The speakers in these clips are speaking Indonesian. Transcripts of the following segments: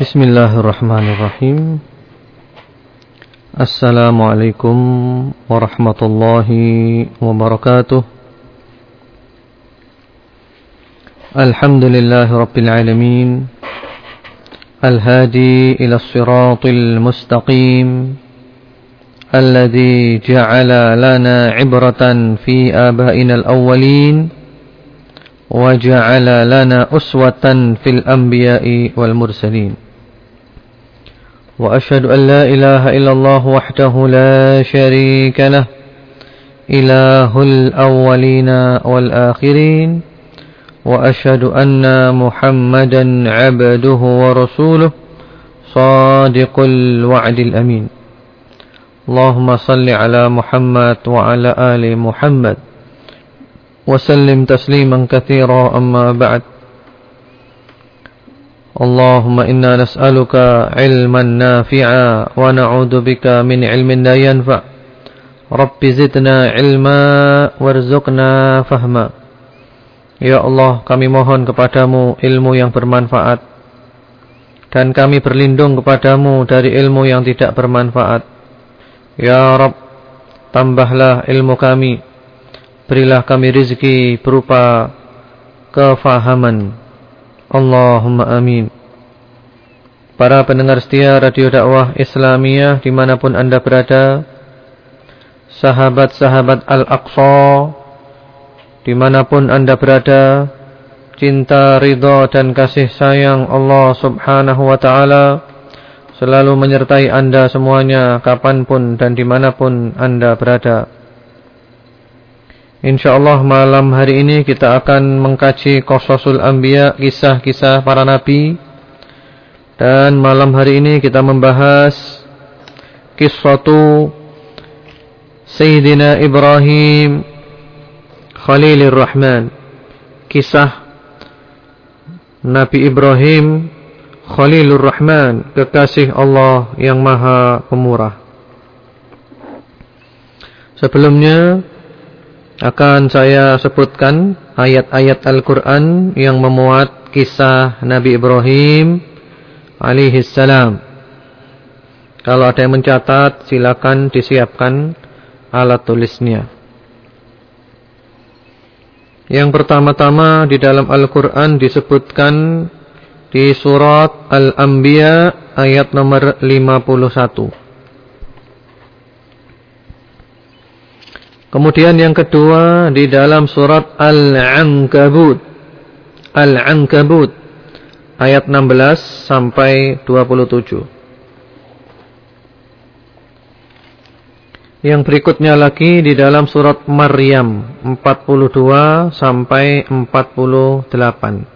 بسم الله الرحمن الرحيم السلام عليكم ورحمة الله وبركاته الحمد لله رب العالمين الهادي إلى الصراط المستقيم الذي جعل لنا عبرة في آبائنا الأولين وجعل لنا أسوة في الأنبياء والمرسلين وأشهد أن لا إله إلا الله وحده لا شريك له. إله الأولين والآخرين. وأشهد أن محمدا عبده ورسوله. صادق الوعد الأمين. اللهم صل على محمد وعلى آل محمد. وسلم تسليما كثيرا أما بعد. اللهم إنا نسألك علما نافعا ونعوذ بك من علم لا ينفع رب زدنا علما warzuqna fahma Ya Allah kami mohon kepadamu ilmu yang bermanfaat dan kami berlindung kepadamu dari ilmu yang tidak bermanfaat Ya Rabb tambahlah ilmu kami berilah kami rizki berupa kefahaman Allahumma amin. Para pendengar setia Radio Dakwah Islamiyah di mana pun anda berada, sahabat-sahabat Al-Aqsa, di mana pun anda berada, cinta, ridha dan kasih sayang Allah subhanahu wa ta'ala, selalu menyertai anda semuanya kapan pun dan di mana pun anda berada. InsyaAllah malam hari ini kita akan mengkaji Qososul Anbiya, kisah-kisah para nabi. Dan malam hari ini kita membahas Kisatu Sayyidina Ibrahim Khalilur Rahman. Kisah Nabi Ibrahim Khalilur Rahman, kekasih Allah yang maha pemurah. Sebelumnya akan saya sebutkan ayat-ayat Al-Quran yang memuat kisah Nabi Ibrahim alaihissalam. Kalau ada yang mencatat, silakan disiapkan alat tulisnya. Yang pertama-tama di dalam Al-Quran disebutkan di surat Al-Anbiya ayat nomor 51. Kemudian yang kedua di dalam surat Al-Ankabut. Al-Ankabut ayat 16 sampai 27. Yang berikutnya lagi di dalam surat Maryam 42 sampai 48.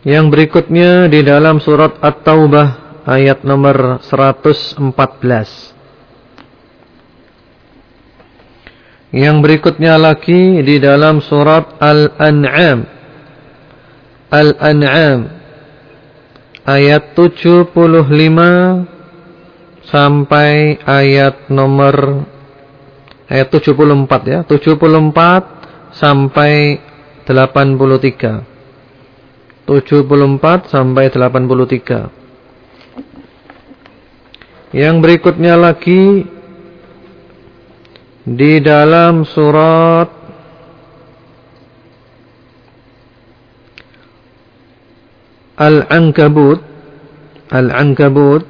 Yang berikutnya di dalam surat At-Taubah ayat nomor 114. Yang berikutnya lagi di dalam surat Al-An'am. Al-An'am ayat 75 sampai ayat nomor ayat 74 ya, 74 sampai 83. 74 sampai 83. Yang berikutnya lagi di dalam surat Al-Ankabut. Al-Ankabut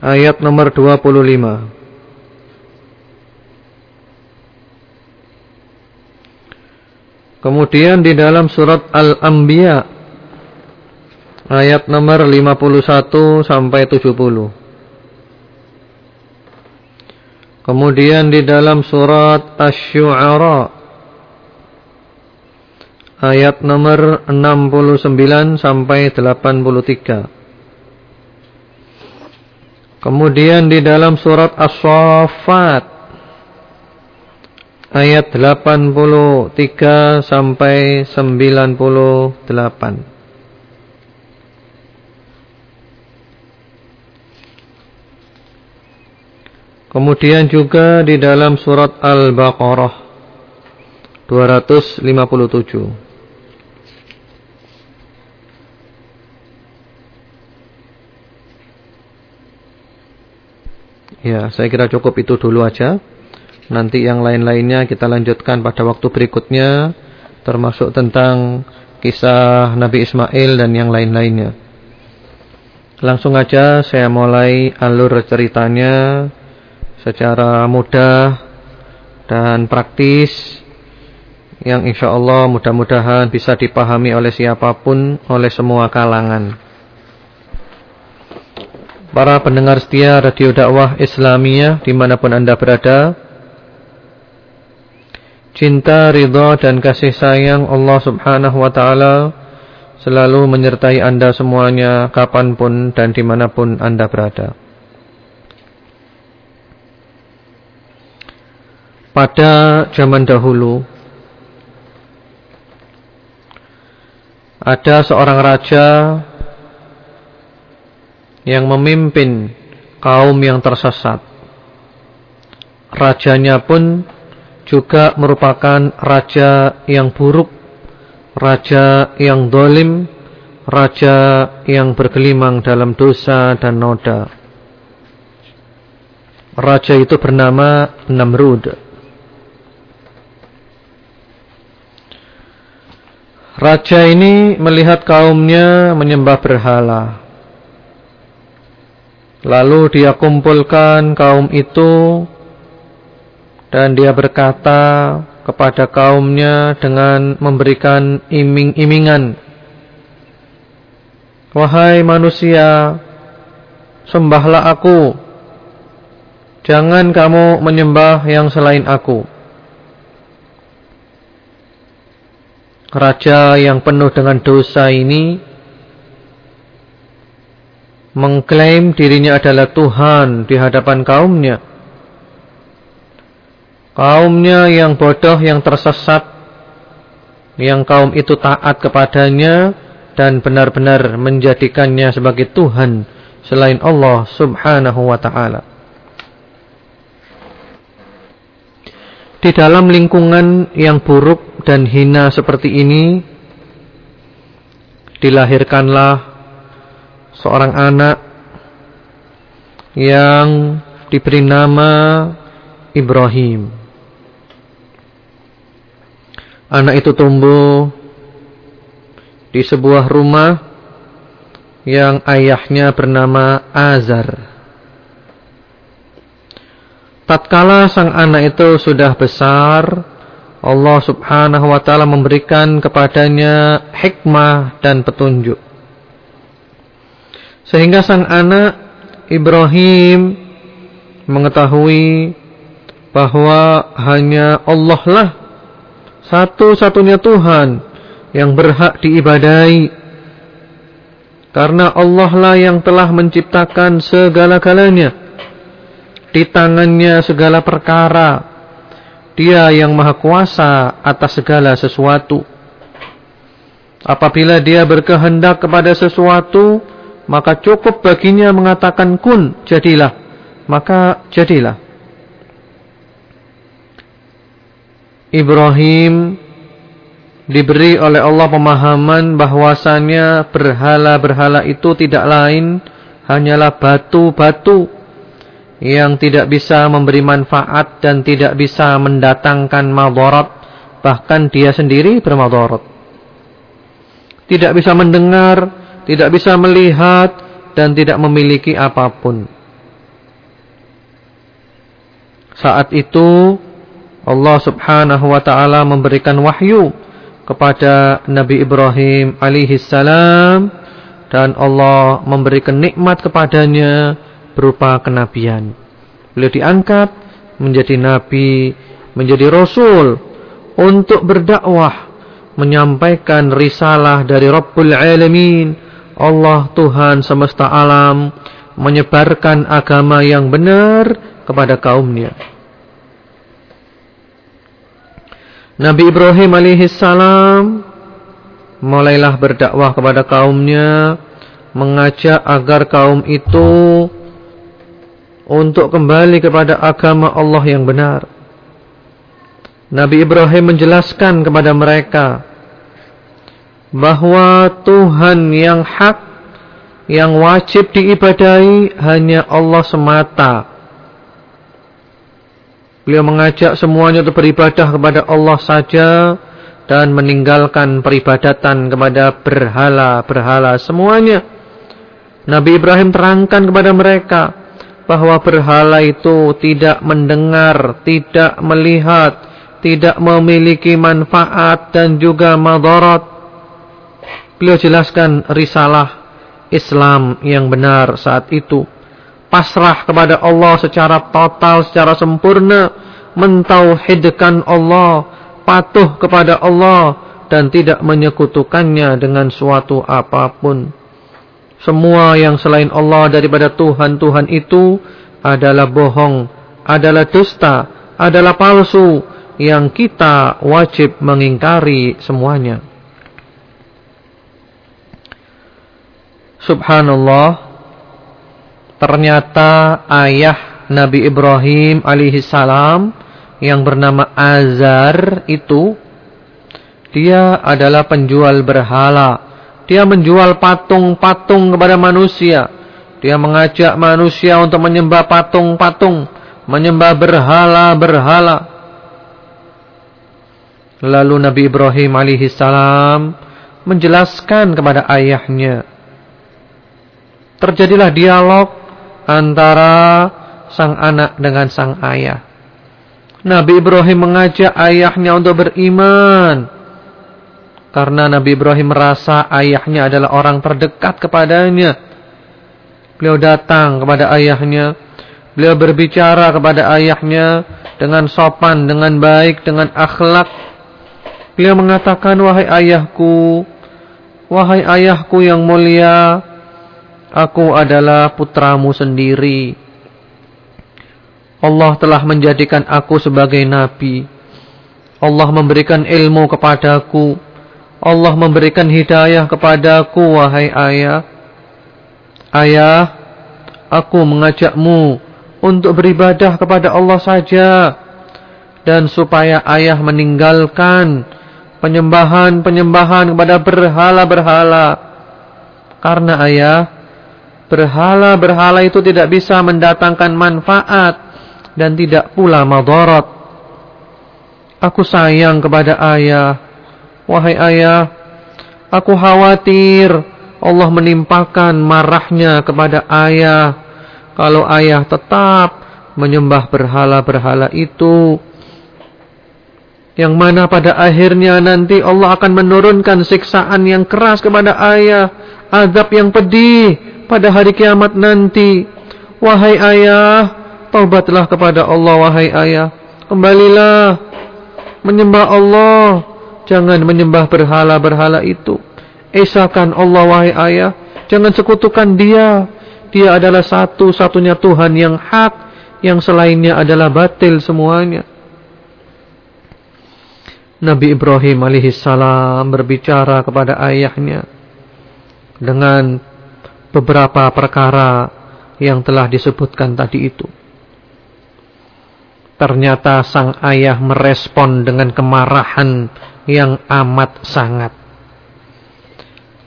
ayat nomor 25 Kemudian di dalam surat Al-Anbiya ayat nomor 51 sampai 70. Kemudian di dalam surat Asy-Syu'ara ayat nomor 69 sampai 83. Kemudian di dalam surat As-Saffat ayat 83 sampai 98. Kemudian juga di dalam surat Al-Baqarah 257 Ya, saya kira cukup itu dulu aja. Nanti yang lain-lainnya kita lanjutkan pada waktu berikutnya. Termasuk tentang kisah Nabi Ismail dan yang lain-lainnya. Langsung aja saya mulai alur ceritanya secara mudah dan praktis yang insya Allah mudah-mudahan bisa dipahami oleh siapa pun, oleh semua kalangan. Para pendengar setia Radio Dakwah Islamiyah di mana pun anda berada Cinta, ridha dan kasih sayang Allah subhanahu wa ta'ala Selalu menyertai anda semuanya kapan pun dan di mana pun anda berada Pada zaman dahulu Ada seorang raja yang memimpin kaum yang tersesat. Rajanya pun juga merupakan raja yang buruk, raja yang dolim, raja yang bergelimang dalam dosa dan noda. Raja itu bernama Namrud. Raja ini melihat kaumnya menyembah berhala. Lalu dia kumpulkan kaum itu dan dia berkata kepada kaumnya dengan memberikan iming-imingan. Wahai manusia, sembahlah aku. Jangan kamu menyembah yang selain aku. Raja yang penuh dengan dosa ini mengklaim dirinya adalah Tuhan di hadapan kaumnya. Kaumnya yang bodoh, yang tersesat, yang kaum itu taat kepadanya dan benar-benar menjadikannya sebagai Tuhan selain Allah subhanahu wa ta'ala. Di dalam lingkungan yang buruk dan hina seperti ini, dilahirkanlah seorang anak yang diberi nama Ibrahim. Anak itu tumbuh di sebuah rumah yang ayahnya bernama Azar. Tatkala sang anak itu sudah besar, Allah Subhanahu wa taala memberikan kepadanya hikmah dan petunjuk. Sehingga sang anak Ibrahim mengetahui bahwa hanya Allah lah satu-satunya Tuhan yang berhak diibadai. Karena Allah lah yang telah menciptakan segala-galanya. Di tangannya segala perkara. Dia yang maha kuasa atas segala sesuatu. Apabila dia berkehendak kepada sesuatu, maka cukup baginya mengatakan kun, jadilah. Maka jadilah. Ibrahim diberi oleh Allah pemahaman bahwasannya berhala-berhala itu tidak lain hanyalah batu-batu yang tidak bisa memberi manfaat dan tidak bisa mendatangkan madarat bahkan dia sendiri bermadarat tidak bisa mendengar tidak bisa melihat dan tidak memiliki apa pun. Saat itu Allah Subhanahu wa taala memberikan wahyu kepada Nabi Ibrahim alaihi salam dan Allah memberikan nikmat kepadanya berupa kenabian. Beliau diangkat menjadi nabi, menjadi rasul untuk berdakwah, menyampaikan risalah dari Rabbul Alamin Allah Tuhan semesta alam menyebarkan agama yang benar kepada kaumnya. Nabi Ibrahim alaihissalam mulailah berdakwah kepada kaumnya, mengajak agar kaum itu untuk kembali kepada agama Allah yang benar. Nabi Ibrahim menjelaskan kepada mereka bahwa Tuhan yang hak yang wajib diibadahi hanya Allah semata. Beliau mengajak semuanya untuk beribadah kepada Allah saja dan meninggalkan peribadatan kepada berhala-berhala semuanya. Nabi Ibrahim terangkan kepada mereka bahwa berhala itu tidak mendengar, tidak melihat, tidak memiliki manfaat dan juga madarat. Beliau jelaskan risalah Islam yang benar saat itu. Pasrah kepada Allah secara total, secara sempurna. Mentauhidkan Allah. Patuh kepada Allah. Dan tidak menyekutukannya dengan suatu apa pun. Semua yang selain Allah daripada Tuhan-Tuhan itu adalah bohong, adalah dusta, adalah palsu yang kita wajib mengingkari semuanya. Subhanallah, ternyata ayah Nabi Ibrahim alaihissalam yang bernama Azar itu dia adalah penjual berhala dia menjual patung-patung kepada manusia. Dia mengajak manusia untuk menyembah patung-patung. Menyembah berhala-berhala. Lalu Nabi Ibrahim alaihissalam menjelaskan kepada ayahnya. Terjadilah dialog antara sang anak dengan sang ayah. Nabi Ibrahim mengajak ayahnya untuk beriman. Karena Nabi Ibrahim merasa ayahnya adalah orang terdekat kepadanya. Beliau datang kepada ayahnya. Beliau berbicara kepada ayahnya dengan sopan, dengan baik, dengan akhlak. Beliau mengatakan, wahai ayahku, wahai ayahku yang mulia, aku adalah putramu sendiri. Allah telah menjadikan aku sebagai nabi. Allah memberikan ilmu kepadaku. Allah memberikan hidayah kepadaku wahai ayah. Ayah, aku mengajakmu untuk beribadah kepada Allah saja dan supaya ayah meninggalkan penyembahan-penyembahan kepada berhala-berhala. Karena ayah, berhala-berhala itu tidak bisa mendatangkan manfaat dan tidak pula madarat. Aku sayang kepada ayah Wahai ayah, aku khawatir Allah menimpakan marahnya kepada ayah kalau ayah tetap menyembah berhala-berhala itu. Yang mana pada akhirnya nanti Allah akan menurunkan siksaan yang keras kepada ayah. Azab yang pedih pada hari kiamat nanti. Wahai ayah, taubatlah kepada Allah wahai ayah. Kembalilah menyembah Allah Jangan menyembah berhala-berhala itu. Esakan Allah wahai ayah. Jangan sekutukan dia. Dia adalah satu-satunya Tuhan yang hak. Yang selainnya adalah batil semuanya. Nabi Ibrahim alaihissalam berbicara kepada ayahnya. Dengan beberapa perkara yang telah disebutkan tadi itu. Ternyata sang ayah merespon dengan kemarahan yang amat sangat.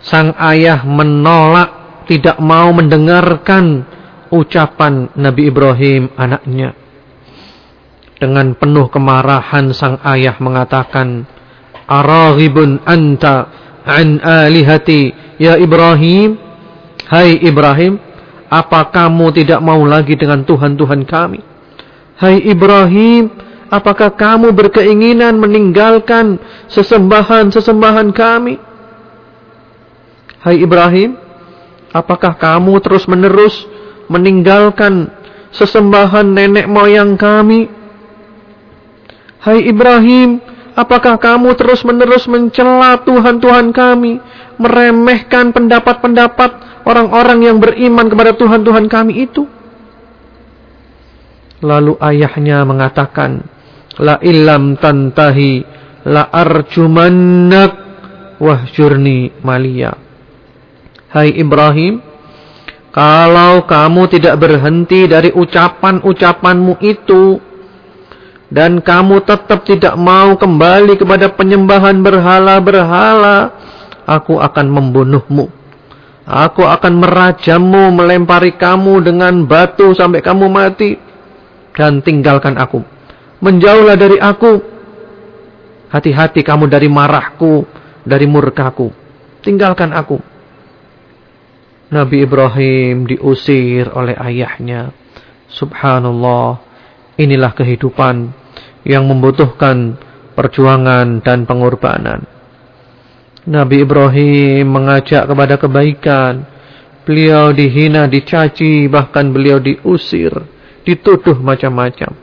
Sang ayah menolak, tidak mau mendengarkan ucapan Nabi Ibrahim anaknya. Dengan penuh kemarahan sang ayah mengatakan, Araghibun anta an alihati ya Ibrahim? Hai Ibrahim, apa kamu tidak mau lagi dengan Tuhan-Tuhan kami? Hai Ibrahim, Apakah kamu berkeinginan meninggalkan sesembahan-sesembahan kami? Hai Ibrahim, apakah kamu terus-menerus meninggalkan sesembahan nenek moyang kami? Hai Ibrahim, apakah kamu terus-menerus mencela Tuhan-Tuhan kami, meremehkan pendapat-pendapat orang-orang yang beriman kepada Tuhan-Tuhan kami itu? Lalu ayahnya mengatakan, la illam tantahi la arjumannak wahjurni malia. Hai Ibrahim, kalau kamu tidak berhenti dari ucapan-ucapanmu itu, dan kamu tetap tidak mau kembali kepada penyembahan berhala-berhala, aku akan membunuhmu. Aku akan merajammu, melempari kamu dengan batu sampai kamu mati. Dan tinggalkan aku. Menjauhlah dari aku. Hati-hati kamu dari marahku, dari murkaku. Tinggalkan aku. Nabi Ibrahim diusir oleh ayahnya. Subhanallah. Inilah kehidupan yang membutuhkan perjuangan dan pengorbanan. Nabi Ibrahim mengajak kepada kebaikan. Beliau dihina, dicaci, bahkan beliau diusir, dituduh macam-macam.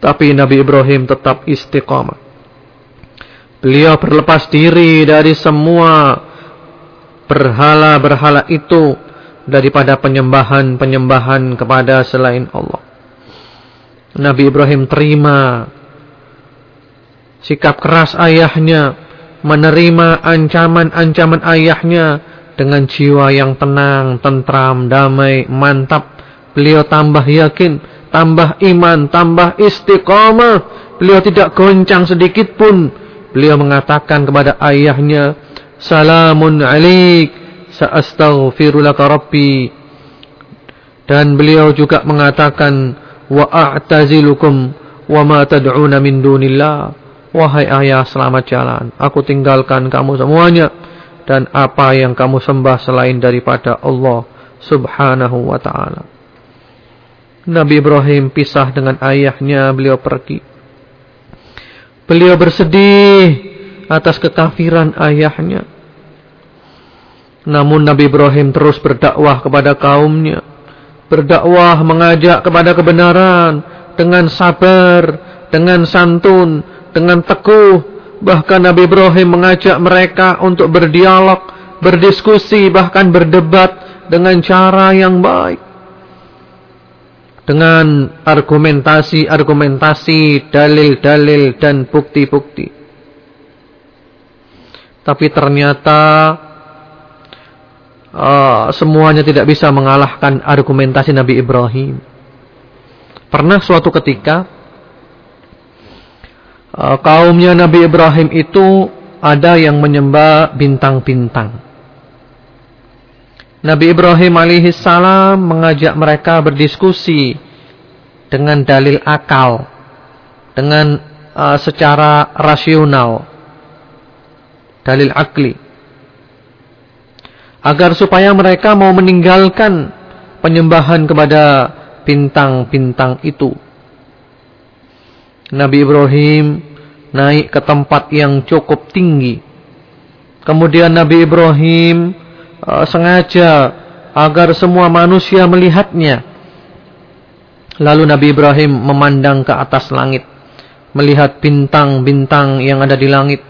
Tapi Nabi Ibrahim tetap istiqamah. Beliau berlepas diri dari semua berhala-berhala itu daripada penyembahan-penyembahan kepada selain Allah. Nabi Ibrahim terima sikap keras ayahnya, menerima ancaman-ancaman ayahnya dengan jiwa yang tenang, tentram, damai, mantap. Beliau tambah yakin, tambah iman, tambah istiqamah. Beliau tidak goncang sedikit pun. Beliau mengatakan kepada ayahnya, Salamun alik, sa'astaghfirulaka rabbi. Dan beliau juga mengatakan, wa a'tazilukum wa ma tad'una min dunillah. Wahai ayah selamat jalan, aku tinggalkan kamu semuanya dan apa yang kamu sembah selain daripada Allah Subhanahu wa taala. Nabi Ibrahim pisah dengan ayahnya, beliau pergi. Beliau bersedih atas kekafiran ayahnya. Namun Nabi Ibrahim terus berdakwah kepada kaumnya berdakwah mengajak kepada kebenaran dengan sabar, dengan santun, dengan teguh. Bahkan Nabi Ibrahim mengajak mereka untuk berdialog, berdiskusi, bahkan berdebat dengan cara yang baik. Dengan argumentasi-argumentasi, dalil-dalil dan bukti-bukti. Tapi ternyata uh, semuanya tidak bisa mengalahkan argumentasi Nabi Ibrahim. Pernah suatu ketika uh, kaumnya Nabi Ibrahim itu ada yang menyembah bintang-bintang. Nabi Ibrahim alaihissalam mengajak mereka berdiskusi dengan dalil akal, dengan uh, secara rasional, dalil akli agar supaya mereka mau meninggalkan penyembahan kepada bintang-bintang itu. Nabi Ibrahim naik ke tempat yang cukup tinggi. Kemudian Nabi Ibrahim uh, sengaja agar semua manusia melihatnya. Lalu Nabi Ibrahim memandang ke atas langit, melihat bintang-bintang yang ada di langit.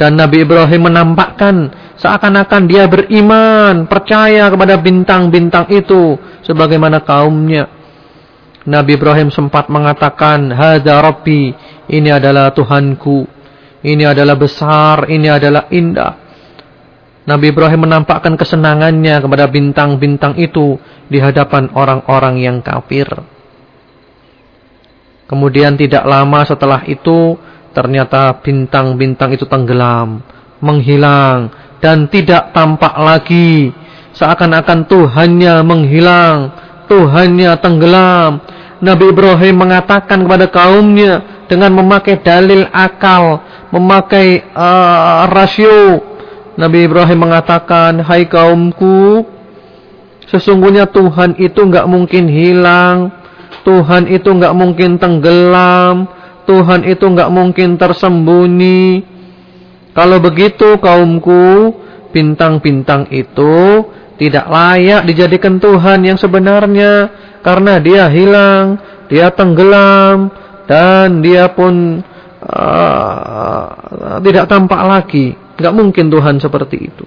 Dan Nabi Ibrahim menampakkan seakan-akan dia beriman, percaya kepada bintang-bintang itu sebagaimana kaumnya. Nabi Ibrahim sempat mengatakan, "Hadza Rabbi, ini adalah Tuhanku. Ini adalah besar, ini adalah indah." Nabi Ibrahim menampakkan kesenangannya kepada bintang-bintang itu di hadapan orang-orang yang kafir. Kemudian tidak lama setelah itu Ternyata bintang-bintang itu tenggelam, menghilang, dan tidak tampak lagi. Seakan-akan Tuhannya menghilang, Tuhannya tenggelam. Nabi Ibrahim mengatakan kepada kaumnya dengan memakai dalil akal, memakai uh, rasio. Nabi Ibrahim mengatakan, Hai kaumku, sesungguhnya Tuhan itu nggak mungkin hilang. Tuhan itu nggak mungkin tenggelam. Tuhan itu nggak mungkin tersembunyi. Kalau begitu kaumku, bintang-bintang itu tidak layak dijadikan Tuhan yang sebenarnya karena dia hilang, dia tenggelam dan dia pun uh, tidak tampak lagi. Nggak mungkin Tuhan seperti itu.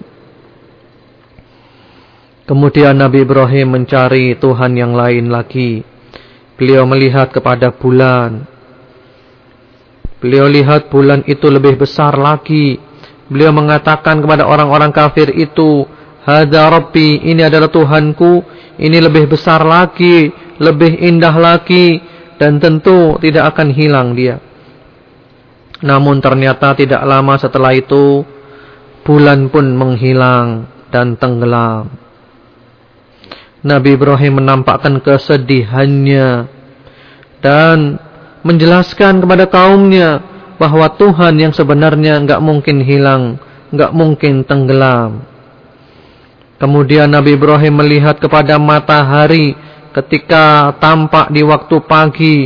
Kemudian Nabi Ibrahim mencari Tuhan yang lain lagi. Beliau melihat kepada bulan. Beliau lihat bulan itu lebih besar lagi. Beliau mengatakan kepada orang-orang kafir itu, Hada Rabbi, ini adalah Tuhanku, ini lebih besar lagi, lebih indah lagi dan tentu tidak akan hilang dia. Namun ternyata tidak lama setelah itu bulan pun menghilang dan tenggelam. Nabi Ibrahim menampakkan kesedihannya dan menjelaskan kepada kaumnya bahwa Tuhan yang sebenarnya enggak mungkin hilang, enggak mungkin tenggelam. Kemudian Nabi Ibrahim melihat kepada matahari ketika tampak di waktu pagi.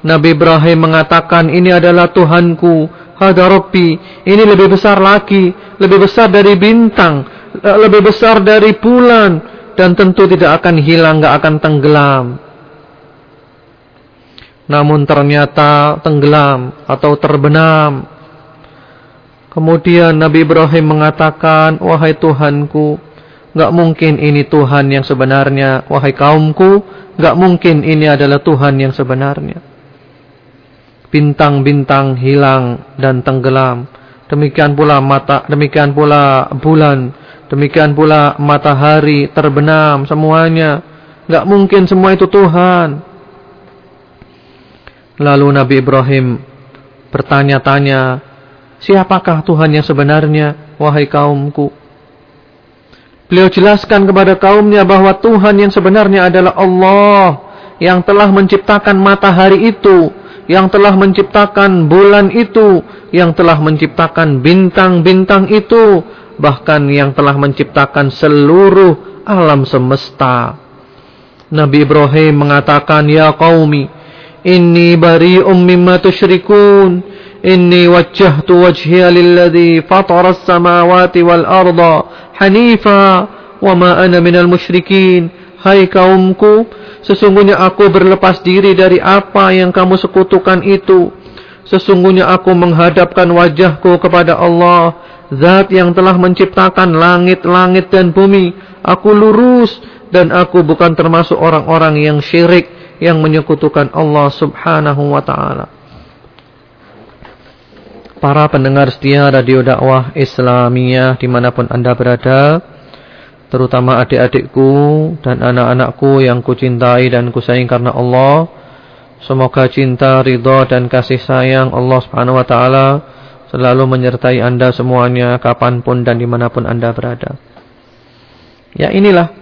Nabi Ibrahim mengatakan, ini adalah Tuhanku, hada Rabbi, ini lebih besar lagi, lebih besar dari bintang, lebih besar dari bulan, dan tentu tidak akan hilang, tidak akan tenggelam. Namun ternyata tenggelam atau terbenam. Kemudian Nabi Ibrahim mengatakan, wahai Tuhanku, Gak mungkin ini Tuhan yang sebenarnya. Wahai kaumku, gak mungkin ini adalah Tuhan yang sebenarnya. Bintang-bintang hilang dan tenggelam. Demikian pula mata, demikian pula bulan, demikian pula matahari terbenam semuanya. Gak mungkin semua itu Tuhan. Lalu Nabi Ibrahim bertanya-tanya, siapakah Tuhan yang sebenarnya, wahai kaumku? Beliau jelaskan kepada kaumnya bahwa Tuhan yang sebenarnya adalah Allah yang telah menciptakan matahari itu, yang telah menciptakan bulan itu, yang telah menciptakan bintang-bintang itu, bahkan yang telah menciptakan seluruh alam semesta. Nabi Ibrahim mengatakan, "Ya qaumi, inni bari'um mimma tusyrikun." Inni wajjahtu wajhiya lilladhi fatara as-samawati wal arda hanifa wa ma ana minal musyrikin. Hai kaumku, sesungguhnya aku berlepas diri dari apa yang kamu sekutukan itu. Sesungguhnya aku menghadapkan wajahku kepada Allah, Zat yang telah menciptakan langit-langit dan bumi. Aku lurus dan aku bukan termasuk orang-orang yang syirik yang menyekutukan Allah Subhanahu wa taala para pendengar setia radio dakwah Islamiyah di mana pun anda berada, terutama adik-adikku dan anak-anakku yang kucintai dan kusayang karena Allah. Semoga cinta, ridha dan kasih sayang Allah Subhanahu Wa Taala selalu menyertai anda semuanya kapan pun dan di mana pun anda berada. Ya inilah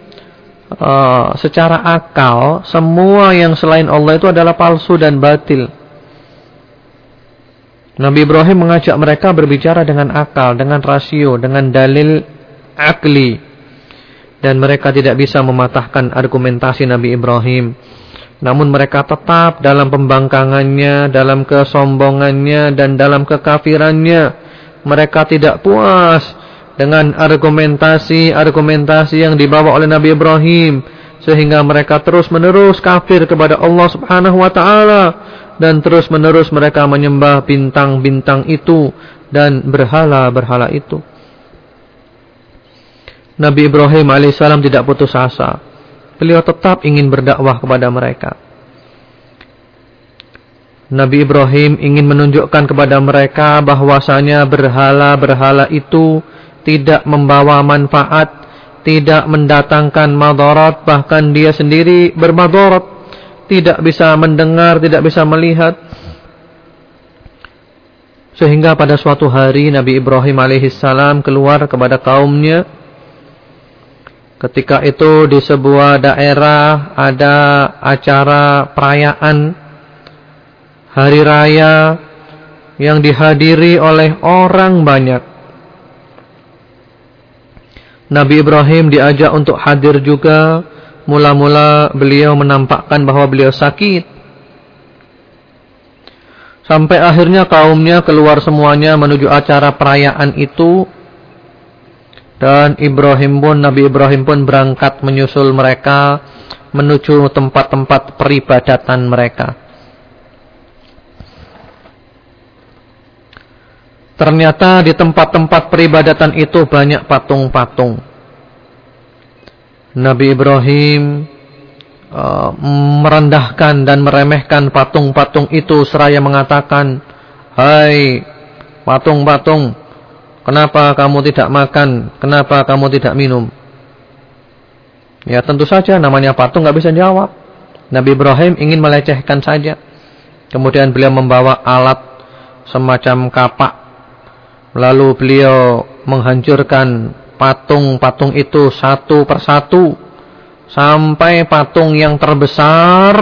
uh, secara akal semua yang selain Allah itu adalah palsu dan batil. Nabi Ibrahim mengajak mereka berbicara dengan akal, dengan rasio, dengan dalil akli. Dan mereka tidak bisa mematahkan argumentasi Nabi Ibrahim. Namun mereka tetap dalam pembangkangannya, dalam kesombongannya, dan dalam kekafirannya. Mereka tidak puas dengan argumentasi-argumentasi yang dibawa oleh Nabi Ibrahim. Sehingga mereka terus menerus kafir kepada Allah subhanahu wa ta'ala dan terus-menerus mereka menyembah bintang-bintang itu dan berhala-berhala itu. Nabi Ibrahim alaihissalam tidak putus asa. Beliau tetap ingin berdakwah kepada mereka. Nabi Ibrahim ingin menunjukkan kepada mereka bahwasanya berhala-berhala itu tidak membawa manfaat, tidak mendatangkan madarat, bahkan dia sendiri bermadarat tidak bisa mendengar, tidak bisa melihat. Sehingga pada suatu hari Nabi Ibrahim alaihissalam keluar kepada kaumnya. Ketika itu di sebuah daerah ada acara perayaan hari raya yang dihadiri oleh orang banyak. Nabi Ibrahim diajak untuk hadir juga Mula-mula beliau menampakkan bahwa beliau sakit. Sampai akhirnya kaumnya keluar semuanya menuju acara perayaan itu. Dan Ibrahim pun, Nabi Ibrahim pun berangkat menyusul mereka menuju tempat-tempat peribadatan mereka. Ternyata di tempat-tempat peribadatan itu banyak patung-patung. Nabi Ibrahim uh, merendahkan dan meremehkan patung-patung itu seraya mengatakan, "Hai patung-patung, kenapa kamu tidak makan? Kenapa kamu tidak minum?" Ya tentu saja namanya patung nggak bisa jawab. Nabi Ibrahim ingin melecehkan saja. Kemudian beliau membawa alat semacam kapak. Lalu beliau menghancurkan patung-patung itu satu persatu. Sampai patung yang terbesar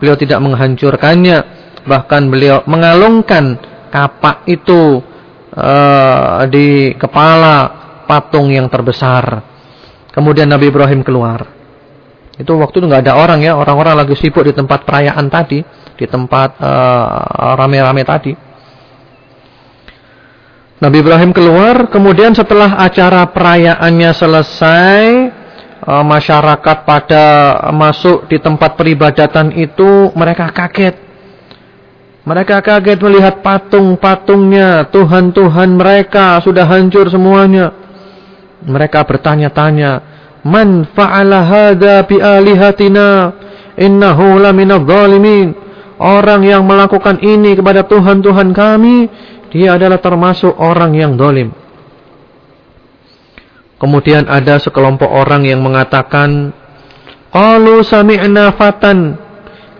beliau tidak menghancurkannya. Bahkan beliau mengalungkan kapak itu uh, di kepala patung yang terbesar. Kemudian Nabi Ibrahim keluar. Itu waktu itu nggak ada orang ya, orang-orang lagi sibuk di tempat perayaan tadi, di tempat eh, rame-rame uh, tadi. Nabi Ibrahim keluar, kemudian setelah acara perayaannya selesai, uh, masyarakat pada masuk di tempat peribadatan itu, mereka kaget. Mereka kaget melihat patung-patungnya, Tuhan-Tuhan mereka sudah hancur semuanya. Mereka bertanya-tanya, Man fa'ala hadha bi alihatina innahu laminadh dhalimin. Orang yang melakukan ini kepada Tuhan-Tuhan kami, dia adalah termasuk orang yang dolim. Kemudian ada sekelompok orang yang mengatakan, Qalu sami'na fatan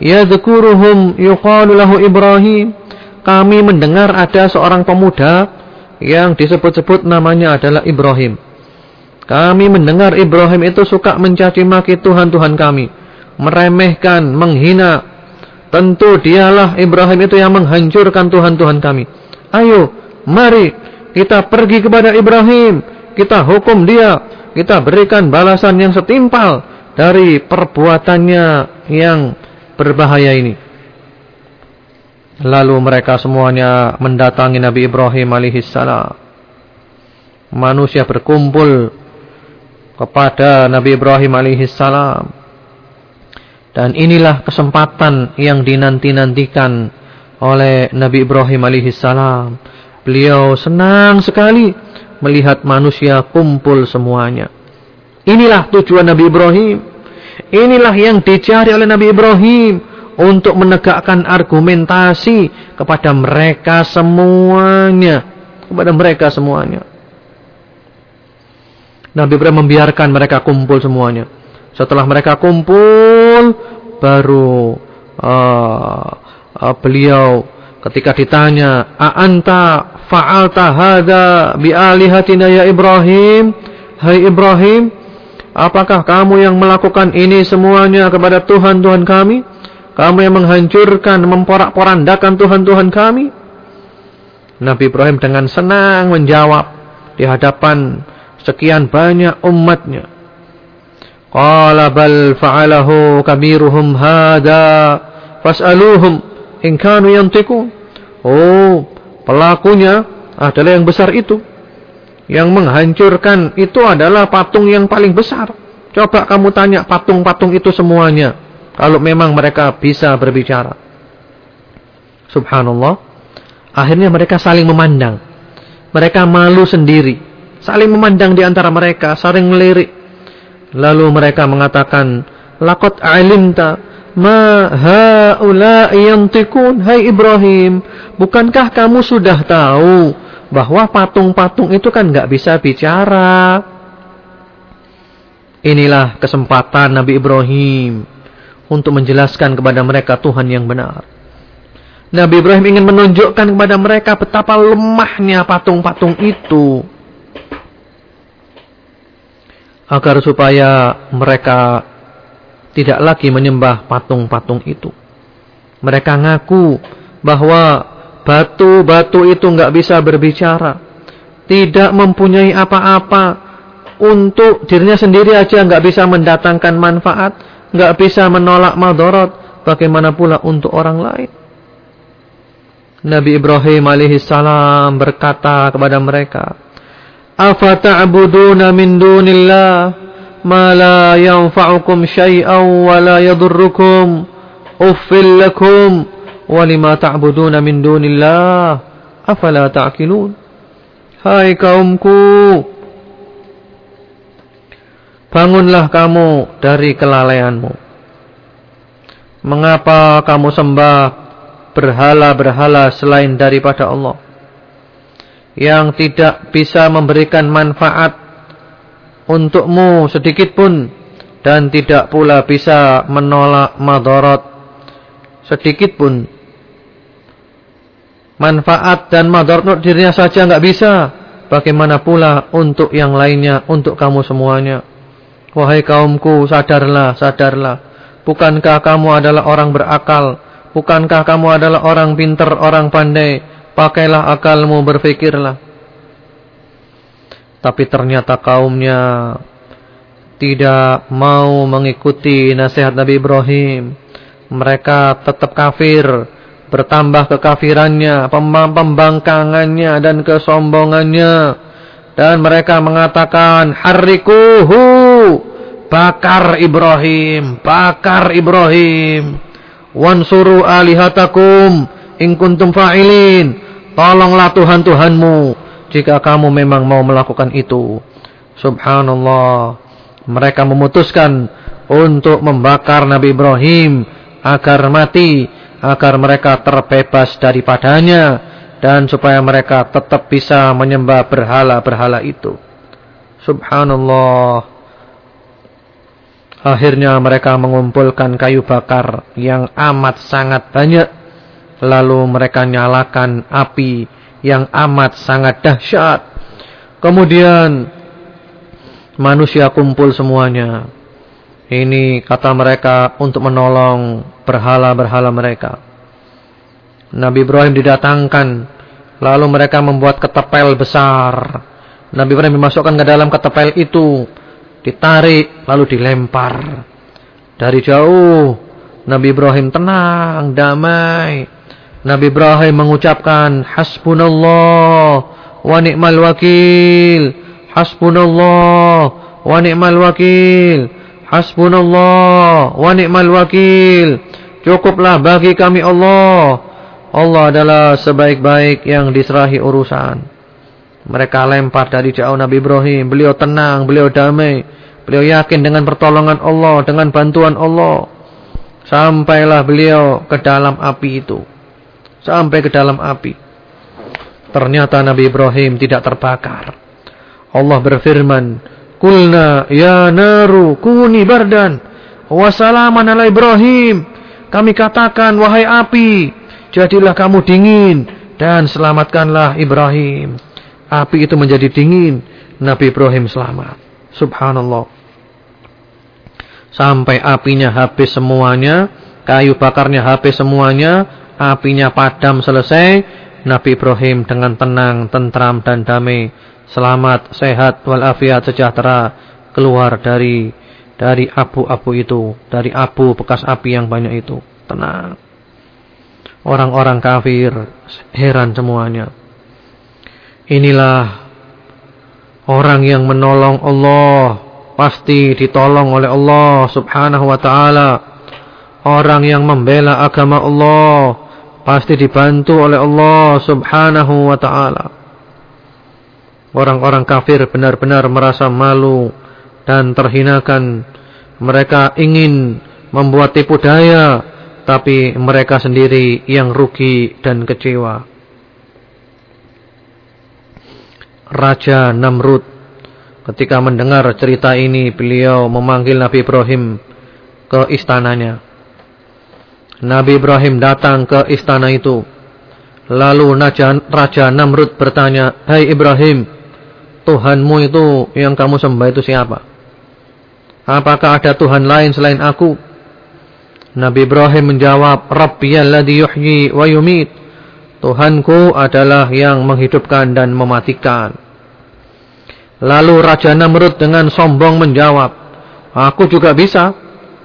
yadhkuruhum yuqalu lahu Ibrahim. Kami mendengar ada seorang pemuda yang disebut-sebut namanya adalah Ibrahim. Kami mendengar Ibrahim itu suka mencaci maki Tuhan-Tuhan kami. Meremehkan, menghina. Tentu dialah Ibrahim itu yang menghancurkan Tuhan-Tuhan kami. Ayo, mari kita pergi kepada Ibrahim. Kita hukum dia. Kita berikan balasan yang setimpal dari perbuatannya yang berbahaya ini. Lalu mereka semuanya mendatangi Nabi Ibrahim alaihissalam. Manusia berkumpul kepada Nabi Ibrahim alaihissalam. Dan inilah kesempatan yang dinanti-nantikan oleh Nabi Ibrahim alaihissalam. Beliau senang sekali melihat manusia kumpul semuanya. Inilah tujuan Nabi Ibrahim. Inilah yang dicari oleh Nabi Ibrahim untuk menegakkan argumentasi kepada mereka semuanya, kepada mereka semuanya. Nabi Ibrahim membiarkan mereka kumpul semuanya. Setelah mereka kumpul, baru uh, uh, beliau ketika ditanya, "A'anta fa'alta hadza bi alihatina ya Ibrahim?" Hai Ibrahim, apakah kamu yang melakukan ini semuanya kepada Tuhan-Tuhan kami? Kamu yang menghancurkan, memporak-porandakan Tuhan-Tuhan kami? Nabi Ibrahim dengan senang menjawab di hadapan sekian banyak umatnya. Qala bal fa'alahu kabiruhum hada fas'aluhum in kanu yantiqun. Oh, pelakunya adalah yang besar itu. Yang menghancurkan itu adalah patung yang paling besar. Coba kamu tanya patung-patung itu semuanya. Kalau memang mereka bisa berbicara. Subhanallah. Akhirnya mereka saling memandang. Mereka malu sendiri saling memandang di antara mereka, saling melirik. Lalu mereka mengatakan, "Laqad alimta ma haula'i yantiqun." Hai Ibrahim, bukankah kamu sudah tahu bahwa patung-patung itu kan enggak bisa bicara? Inilah kesempatan Nabi Ibrahim untuk menjelaskan kepada mereka Tuhan yang benar. Nabi Ibrahim ingin menunjukkan kepada mereka betapa lemahnya patung-patung itu agar supaya mereka tidak lagi menyembah patung-patung itu. Mereka ngaku bahwa Batu-batu itu nggak bisa berbicara. Tidak mempunyai apa-apa. Untuk dirinya sendiri aja nggak bisa mendatangkan manfaat. nggak bisa menolak madorot. Bagaimana pula untuk orang lain. Nabi Ibrahim alaihissalam berkata kepada mereka. Afata'buduna min dunillah. Ma la yanfa'ukum syai'an wa la walima ta'buduna min dunillah? Afala ta'qilun? Hai kaumku bangunlah kamu dari kelalaianmu. Mengapa kamu sembah berhala-berhala selain daripada Allah? Yang tidak bisa memberikan manfaat untukmu sedikit pun dan tidak pula bisa menolak madarat sedikit pun manfaat dan madarat dirinya saja nggak bisa. Bagaimana pula untuk yang lainnya, untuk kamu semuanya. Wahai kaumku, sadarlah, sadarlah. Bukankah kamu adalah orang berakal? Bukankah kamu adalah orang pintar, orang pandai? Pakailah akalmu, berfikirlah. Tapi ternyata kaumnya tidak mau mengikuti nasihat Nabi Ibrahim. Mereka tetap kafir, bertambah kekafirannya, pembangkangannya dan kesombongannya. Dan mereka mengatakan, Harrikuhu, bakar Ibrahim, bakar Ibrahim. Wansuru alihatakum, in kuntum fa'ilin. Tolonglah Tuhan-Tuhanmu, jika kamu memang mau melakukan itu. Subhanallah. Mereka memutuskan untuk membakar Nabi Ibrahim agar mati agar mereka terbebas daripadanya dan supaya mereka tetap bisa menyembah berhala-berhala itu. Subhanallah. Akhirnya mereka mengumpulkan kayu bakar yang amat sangat banyak. Lalu mereka nyalakan api yang amat sangat dahsyat. Kemudian manusia kumpul semuanya. Ini kata mereka untuk menolong berhala-berhala mereka. Nabi Ibrahim didatangkan. Lalu mereka membuat ketepel besar. Nabi Ibrahim dimasukkan ke dalam ketepel itu. Ditarik lalu dilempar. Dari jauh Nabi Ibrahim tenang, damai. Nabi Ibrahim mengucapkan Hasbunallah wa ni'mal wakil. Hasbunallah wa ni'mal wakil. Hasbunallah wa ni'mal wakil. Cukuplah bagi kami Allah. Allah adalah sebaik-baik yang diserahi urusan. Mereka lempar dari jauh Nabi Ibrahim. Beliau tenang, beliau damai. Beliau yakin dengan pertolongan Allah, dengan bantuan Allah. Sampailah beliau ke dalam api itu. Sampai ke dalam api. Ternyata Nabi Ibrahim tidak terbakar. Allah berfirman, Kulna ya naru kuni bardan wa salaman ala Ibrahim. Kami katakan wahai api, jadilah kamu dingin dan selamatkanlah Ibrahim. Api itu menjadi dingin, Nabi Ibrahim selamat. Subhanallah. Sampai apinya habis semuanya, kayu bakarnya habis semuanya, apinya padam selesai, Nabi Ibrahim dengan tenang, tentram dan damai selamat, sehat, walafiat, sejahtera keluar dari dari abu-abu itu, dari abu bekas api yang banyak itu. Tenang. Orang-orang kafir heran semuanya. Inilah orang yang menolong Allah pasti ditolong oleh Allah Subhanahu wa taala. Orang yang membela agama Allah pasti dibantu oleh Allah Subhanahu wa taala. Orang-orang kafir benar-benar merasa malu dan terhinakan. Mereka ingin membuat tipu daya, tapi mereka sendiri yang rugi dan kecewa. Raja Namrud ketika mendengar cerita ini, beliau memanggil Nabi Ibrahim ke istananya. Nabi Ibrahim datang ke istana itu. Lalu Raja Namrud bertanya, "Hai Ibrahim, Tuhanmu itu yang kamu sembah itu siapa? Apakah ada Tuhan lain selain aku? Nabi Ibrahim menjawab, Rabbiyalladzi yuhyi wa yumit. Tuhanku adalah yang menghidupkan dan mematikan. Lalu Raja Namrud dengan sombong menjawab, Aku juga bisa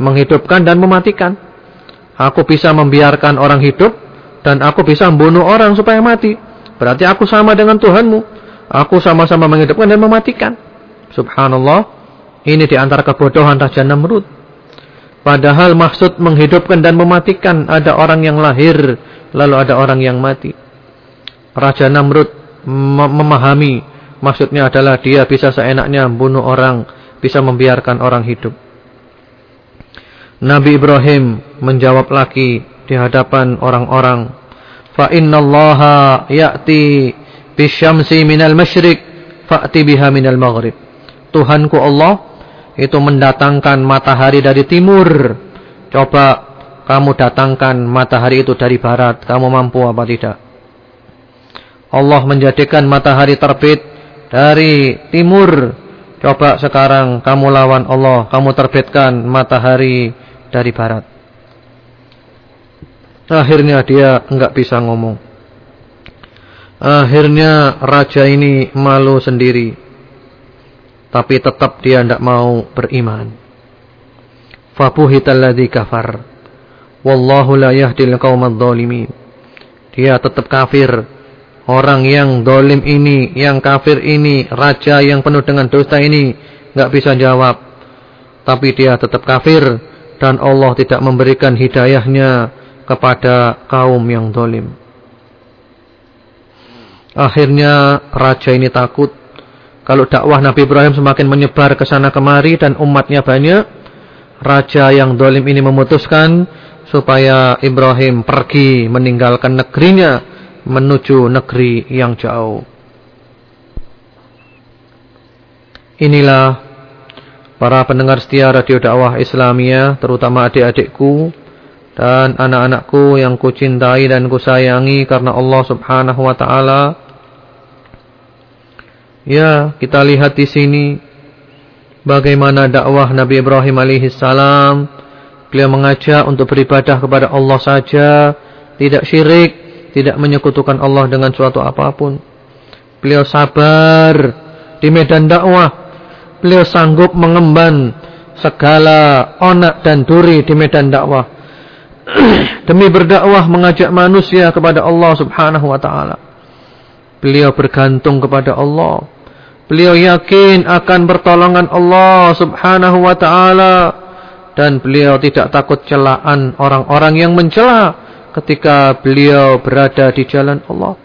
menghidupkan dan mematikan. Aku bisa membiarkan orang hidup dan aku bisa membunuh orang supaya mati. Berarti aku sama dengan Tuhanmu. Aku sama-sama menghidupkan dan mematikan. Subhanallah. Ini di antara kebodohan Raja Namrud. Padahal maksud menghidupkan dan mematikan ada orang yang lahir, lalu ada orang yang mati. Raja Namrud memahami maksudnya adalah dia bisa seenaknya membunuh orang, bisa membiarkan orang hidup. Nabi Ibrahim menjawab lagi di hadapan orang-orang, "Fa innallaha ya'ti bisyamsi minal masyrik fa'ti biha minal maghrib. Tuhanku Allah itu mendatangkan matahari dari timur. Coba kamu datangkan matahari itu dari barat. Kamu mampu apa tidak? Allah menjadikan matahari terbit dari timur. Coba sekarang kamu lawan Allah, kamu terbitkan matahari dari barat. Akhirnya dia enggak bisa ngomong. Akhirnya raja ini malu sendiri. Tapi tetap dia tidak mau beriman. Fabuhital ladzi kafar. Wallahu la yahdil qaumadh dhalimin. Dia tetap kafir. Orang yang dolim ini, yang kafir ini, raja yang penuh dengan dosa ini, enggak bisa jawab. Tapi dia tetap kafir dan Allah tidak memberikan hidayahnya kepada kaum yang dolim. Akhirnya raja ini takut kalau dakwah Nabi Ibrahim semakin menyebar ke sana kemari dan umatnya banyak. Raja yang dolim ini memutuskan supaya Ibrahim pergi meninggalkan negerinya menuju negeri yang jauh. Inilah para pendengar setia radio dakwah Islamia, terutama adik-adikku dan anak-anakku yang kucintai dan kusayangi karena Allah Subhanahu wa taala. Ya, kita lihat di sini bagaimana dakwah Nabi Ibrahim alaihissalam. Beliau mengajak untuk beribadah kepada Allah saja, tidak syirik, tidak menyekutukan Allah dengan suatu apa pun. Beliau sabar di medan dakwah. Beliau sanggup mengemban segala onak dan duri di medan dakwah demi berdakwah mengajak manusia kepada Allah Subhanahu wa taala. Beliau bergantung kepada Allah. Beliau yakin akan pertolongan Allah Subhanahu wa taala dan beliau tidak takut celaan orang-orang yang mencela ketika beliau berada di jalan Allah.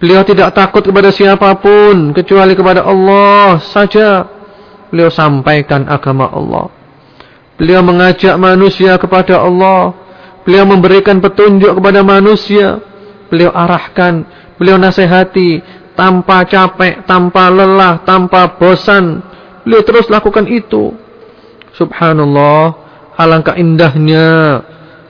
Beliau tidak takut kepada siapa pun kecuali kepada Allah saja. Beliau sampaikan agama Allah. Beliau mengajak manusia kepada Allah. Beliau memberikan petunjuk kepada manusia. Beliau arahkan, beliau nasihati tanpa capek, tanpa lelah, tanpa bosan. Beliau terus lakukan itu. Subhanallah, alangkah indahnya,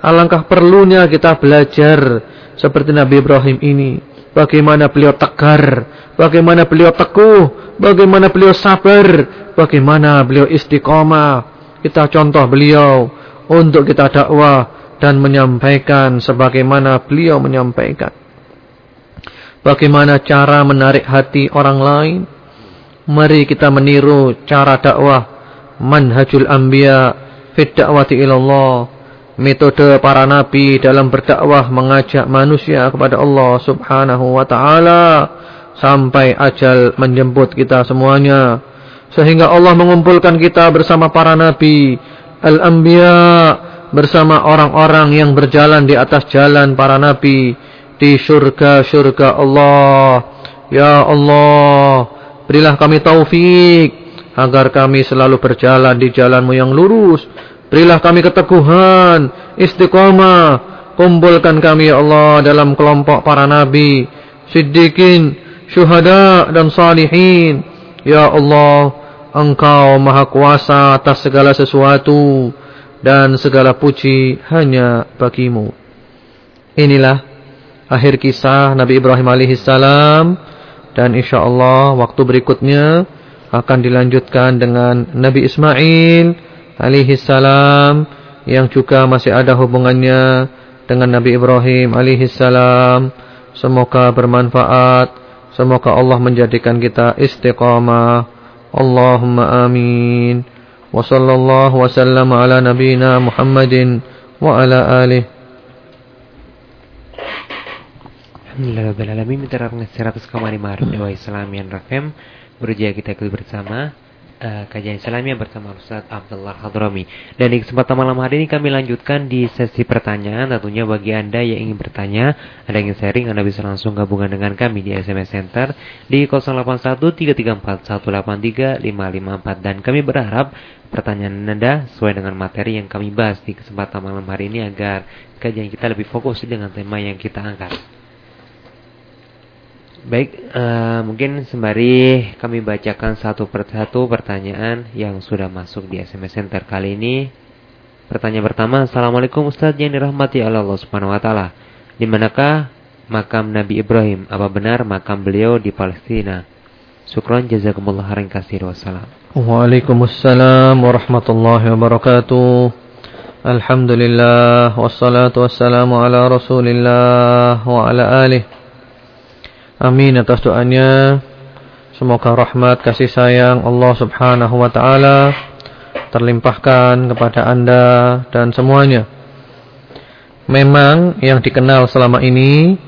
alangkah perlunya kita belajar seperti Nabi Ibrahim ini. Bagaimana beliau tegar, bagaimana beliau teguh, bagaimana beliau sabar, bagaimana beliau istiqomah. Kita contoh beliau untuk kita dakwah dan menyampaikan sebagaimana beliau menyampaikan. Bagaimana cara menarik hati orang lain? Mari kita meniru cara dakwah manhajul anbiya fit da'wati ilallah. Metode para nabi dalam berdakwah mengajak manusia kepada Allah Subhanahu wa taala sampai ajal menjemput kita semuanya. Sehingga Allah mengumpulkan kita bersama para nabi, al-anbiya, bersama orang-orang yang berjalan di atas jalan para nabi di surga-surga Allah. Ya Allah, berilah kami taufik agar kami selalu berjalan di jalanmu yang lurus. Berilah kami keteguhan, istiqamah. Kumpulkan kami ya Allah dalam kelompok para nabi, siddiqin, syuhada dan salihin. Ya Allah, Engkau maha kuasa atas segala sesuatu dan segala puji hanya bagimu. Inilah akhir kisah Nabi Ibrahim alaihissalam dan insya Allah waktu berikutnya akan dilanjutkan dengan Nabi Ismail alaihissalam yang juga masih ada hubungannya dengan Nabi Ibrahim alaihissalam. Semoga bermanfaat. Semoga Allah menjadikan kita istiqamah. Allahumma amin. Wa sallallahu wabarakatuh. ala nabina Muhammadin wa ala alihi Mitra pengasih 100,5 Dewa Islam yang FM Berjaya kita kembali bersama uh, kajian Islamiyah bersama Ustaz Abdullah Hadrami. Dan di kesempatan malam hari ini kami lanjutkan di sesi pertanyaan. Tentunya bagi Anda yang ingin bertanya, Anda ingin sharing, Anda bisa langsung gabungan dengan kami di SMS Center di 081334183554 dan kami berharap pertanyaan Anda sesuai dengan materi yang kami bahas di kesempatan malam hari ini agar kajian kita lebih fokus dengan tema yang kita angkat. Baik, uh, mungkin sembari kami bacakan satu persatu pertanyaan yang sudah masuk di SMS Center kali ini. Pertanyaan pertama, Assalamualaikum Ustaz yang dirahmati Allah Subhanahu Wa Taala. Di manakah makam Nabi Ibrahim. Apa benar makam beliau di Palestina? Syukran jazakumullah khairan kasir wassalam. Waalaikumsalam warahmatullahi wabarakatuh. Alhamdulillah wassalatu wassalamu ala Rasulillah wa ala alih. Amin atas doanya. Semoga rahmat kasih sayang Allah Subhanahu wa taala terlimpahkan kepada Anda dan semuanya. Memang yang dikenal selama ini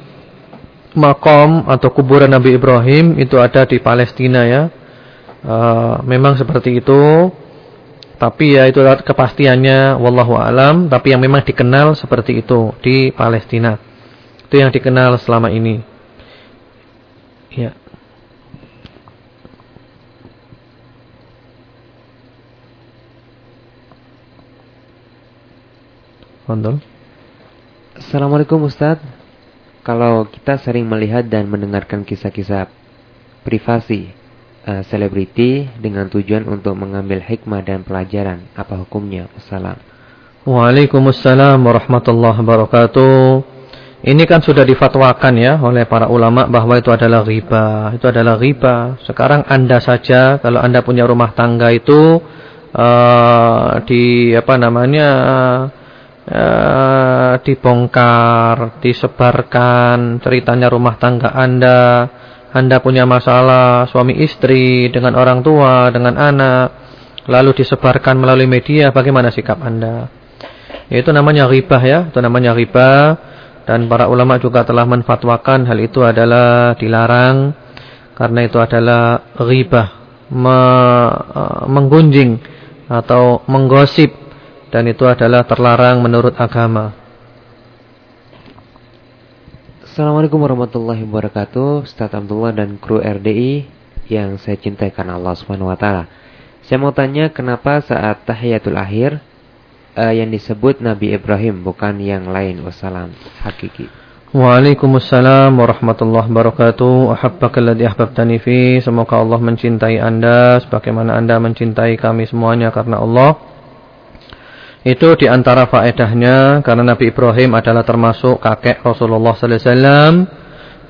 makom atau kuburan Nabi Ibrahim itu ada di Palestina ya. Uh, memang seperti itu. Tapi ya itu kepastiannya wallahu alam, tapi yang memang dikenal seperti itu di Palestina. Itu yang dikenal selama ini. Ya. Assalamualaikum Ustaz kalau kita sering melihat dan mendengarkan kisah-kisah privasi uh, selebriti dengan tujuan untuk mengambil hikmah dan pelajaran, apa hukumnya? Wassalam. Waalaikumsalam warahmatullahi wabarakatuh. Ini kan sudah difatwakan ya oleh para ulama bahwa itu adalah riba. Itu adalah riba. Sekarang Anda saja kalau Anda punya rumah tangga itu uh, di apa namanya uh, dibongkar, disebarkan ceritanya rumah tangga Anda, Anda punya masalah suami istri dengan orang tua, dengan anak, lalu disebarkan melalui media, bagaimana sikap Anda? Itu namanya ribah ya, itu namanya ribah dan para ulama juga telah menfatwakan hal itu adalah dilarang karena itu adalah ribah me, uh, menggunjing atau menggosip dan itu adalah terlarang menurut agama. Assalamualaikum warahmatullahi wabarakatuh Ustaz Abdullah dan kru RDI yang saya cintai karena Allah Subhanahu wa taala. Saya mau tanya kenapa saat tahiyatul akhir uh, yang disebut Nabi Ibrahim bukan yang lain wassalam hakiki. Waalaikumsalam warahmatullahi wabarakatuh. Ahabbakalladzi ahbabtani fi. Semoga Allah mencintai Anda sebagaimana Anda mencintai kami semuanya karena Allah. Itu di antara faedahnya karena Nabi Ibrahim adalah termasuk kakek Rasulullah wasallam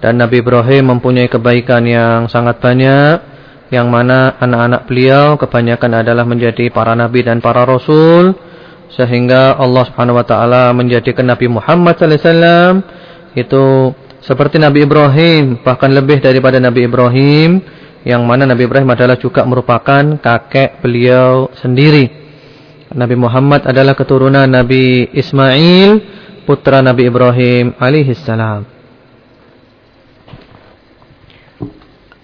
dan Nabi Ibrahim mempunyai kebaikan yang sangat banyak yang mana anak-anak beliau kebanyakan adalah menjadi para nabi dan para rasul sehingga Allah Subhanahu wa taala menjadikan Nabi Muhammad sallallahu alaihi wasallam itu seperti Nabi Ibrahim bahkan lebih daripada Nabi Ibrahim yang mana Nabi Ibrahim adalah juga merupakan kakek beliau sendiri. Nabi Muhammad adalah keturunan Nabi Ismail, putra Nabi Ibrahim alaihissalam.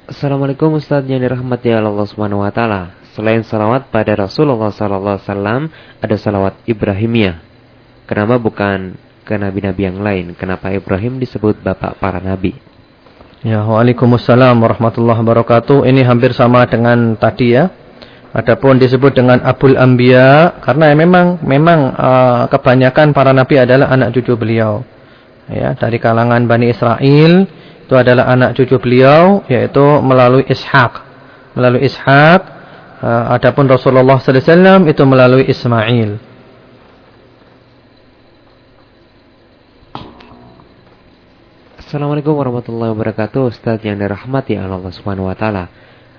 Assalamualaikum Ustaz yang dirahmati Allah Subhanahu wa taala. Selain salawat pada Rasulullah sallallahu wasallam, ada salawat Ibrahimiyah. Kenapa bukan ke nabi-nabi yang lain? Kenapa Ibrahim disebut bapak para nabi? Ya, Waalaikumsalam warahmatullahi wabarakatuh. Ini hampir sama dengan tadi ya. Adapun disebut dengan Abul Ambia karena memang memang uh, kebanyakan para nabi adalah anak cucu beliau. Ya, dari kalangan Bani Israel itu adalah anak cucu beliau yaitu melalui Ishak. Melalui Ishak adapun Rasulullah sallallahu alaihi wasallam itu melalui Ismail. Assalamualaikum warahmatullahi wabarakatuh Ustaz yang dirahmati Allah subhanahu wa ta'ala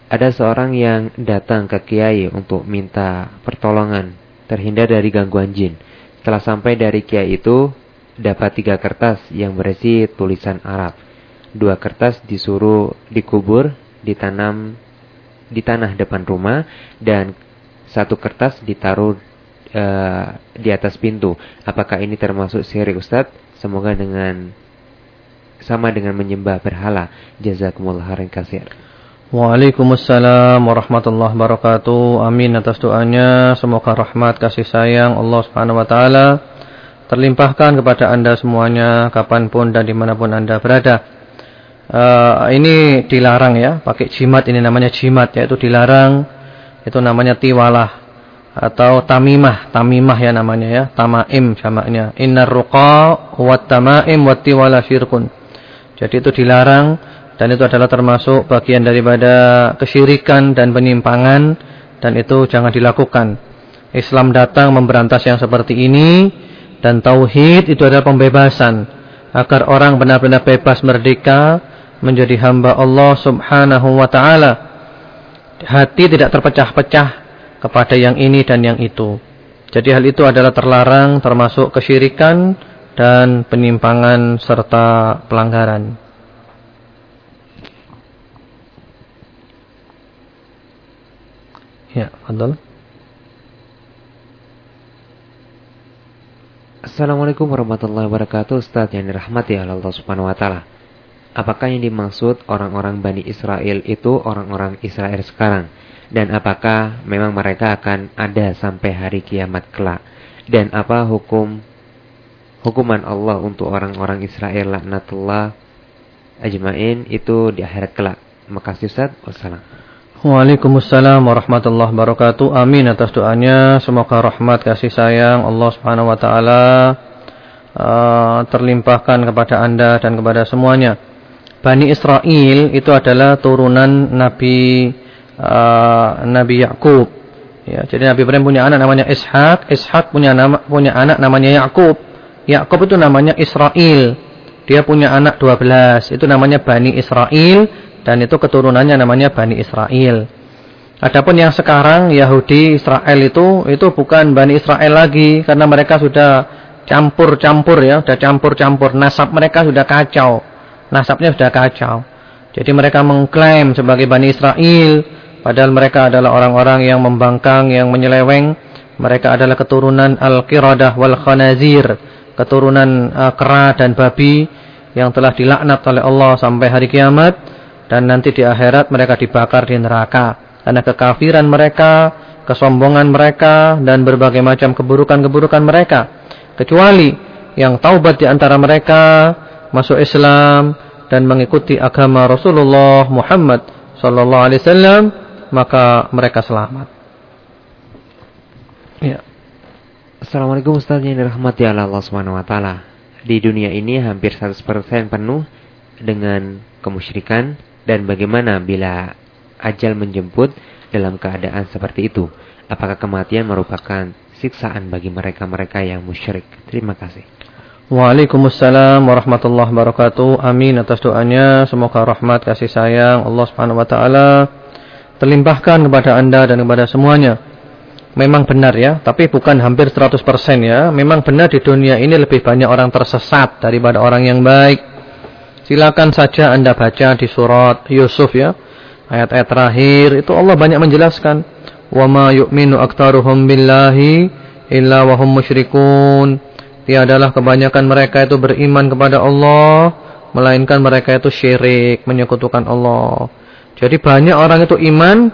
ada seorang yang datang ke kiai untuk minta pertolongan terhindar dari gangguan jin. Setelah sampai dari kiai itu dapat tiga kertas yang berisi tulisan Arab. Dua kertas disuruh dikubur, ditanam di tanah depan rumah dan satu kertas ditaruh uh, di atas pintu. Apakah ini termasuk syirik Ustadz? Semoga dengan sama dengan menyembah berhala. Jazakumullah khairan kasir. Waalaikumsalam warahmatullahi wabarakatuh. Amin atas doanya. Semoga rahmat kasih sayang Allah Subhanahu wa taala terlimpahkan kepada Anda semuanya kapan pun dan di mana pun Anda berada. Uh, ini dilarang ya, pakai jimat ini namanya jimat yaitu dilarang. Itu namanya tiwalah atau tamimah, tamimah ya namanya ya, tamaim jamaknya. Innar ruqa wat tamaim wat tiwala syirkun. Jadi itu dilarang dan itu adalah termasuk bagian daripada kesyirikan dan penyimpangan dan itu jangan dilakukan. Islam datang memberantas yang seperti ini dan tauhid itu adalah pembebasan. agar orang benar-benar bebas merdeka menjadi hamba Allah Subhanahu wa taala. Hati tidak terpecah-pecah kepada yang ini dan yang itu. Jadi hal itu adalah terlarang termasuk kesyirikan dan penyimpangan serta pelanggaran. Ya, betul. Assalamualaikum warahmatullahi wabarakatuh Ustaz yang dirahmati Allah subhanahu wa ta'ala Apakah yang dimaksud orang-orang Bani Israel itu orang-orang Israel sekarang? Dan apakah memang mereka akan ada sampai hari kiamat kelak? Dan apa hukum hukuman Allah untuk orang-orang Israel laknatullah ajmain itu di akhirat kelak? Makasih Ustaz. Wassalamualaikum. Waalaikumsalam warahmatullahi wabarakatuh. Amin atas doanya. Semoga rahmat kasih sayang Allah Subhanahu wa taala uh, terlimpahkan kepada Anda dan kepada semuanya. Bani Israel itu adalah turunan Nabi uh, Nabi Yakub. Ya, jadi Nabi Ibrahim punya anak namanya Ishak, Ishak punya nama punya anak namanya Yakub. Yakub itu namanya Israel. Dia punya anak 12, itu namanya Bani Israel dan itu keturunannya namanya Bani Israel. Adapun yang sekarang Yahudi Israel itu itu bukan Bani Israel lagi karena mereka sudah campur-campur ya, sudah campur-campur. Nasab mereka sudah kacau. Nasabnya sudah kacau. Jadi mereka mengklaim sebagai Bani Israel padahal mereka adalah orang-orang yang membangkang, yang menyeleweng. Mereka adalah keturunan Al-Qiradah wal Khanazir, keturunan uh, kera dan babi yang telah dilaknat oleh Allah sampai hari kiamat dan nanti di akhirat mereka dibakar di neraka karena kekafiran mereka, kesombongan mereka dan berbagai macam keburukan-keburukan mereka. Kecuali yang taubat di antara mereka masuk Islam dan mengikuti agama Rasulullah Muhammad sallallahu alaihi wasallam, maka mereka selamat. Ya. Assalamualaikum Ustaz yang dirahmati Allah Subhanahu wa taala. Di dunia ini hampir 100% penuh dengan kemusyrikan dan bagaimana bila ajal menjemput dalam keadaan seperti itu? Apakah kematian merupakan siksaan bagi mereka-mereka yang musyrik? Terima kasih. Waalaikumsalam warahmatullahi wabarakatuh. Amin atas doanya. Semoga rahmat kasih sayang Allah Subhanahu wa taala terlimpahkan kepada Anda dan kepada semuanya. Memang benar ya, tapi bukan hampir 100% ya. Memang benar di dunia ini lebih banyak orang tersesat daripada orang yang baik. Silakan saja Anda baca di surat Yusuf ya. Ayat-ayat terakhir itu Allah banyak menjelaskan. Wa ma yu'minu aktaruhum billahi illa wa hum musyrikun. Tiadalah kebanyakan mereka itu beriman kepada Allah melainkan mereka itu syirik, menyekutukan Allah. Jadi banyak orang itu iman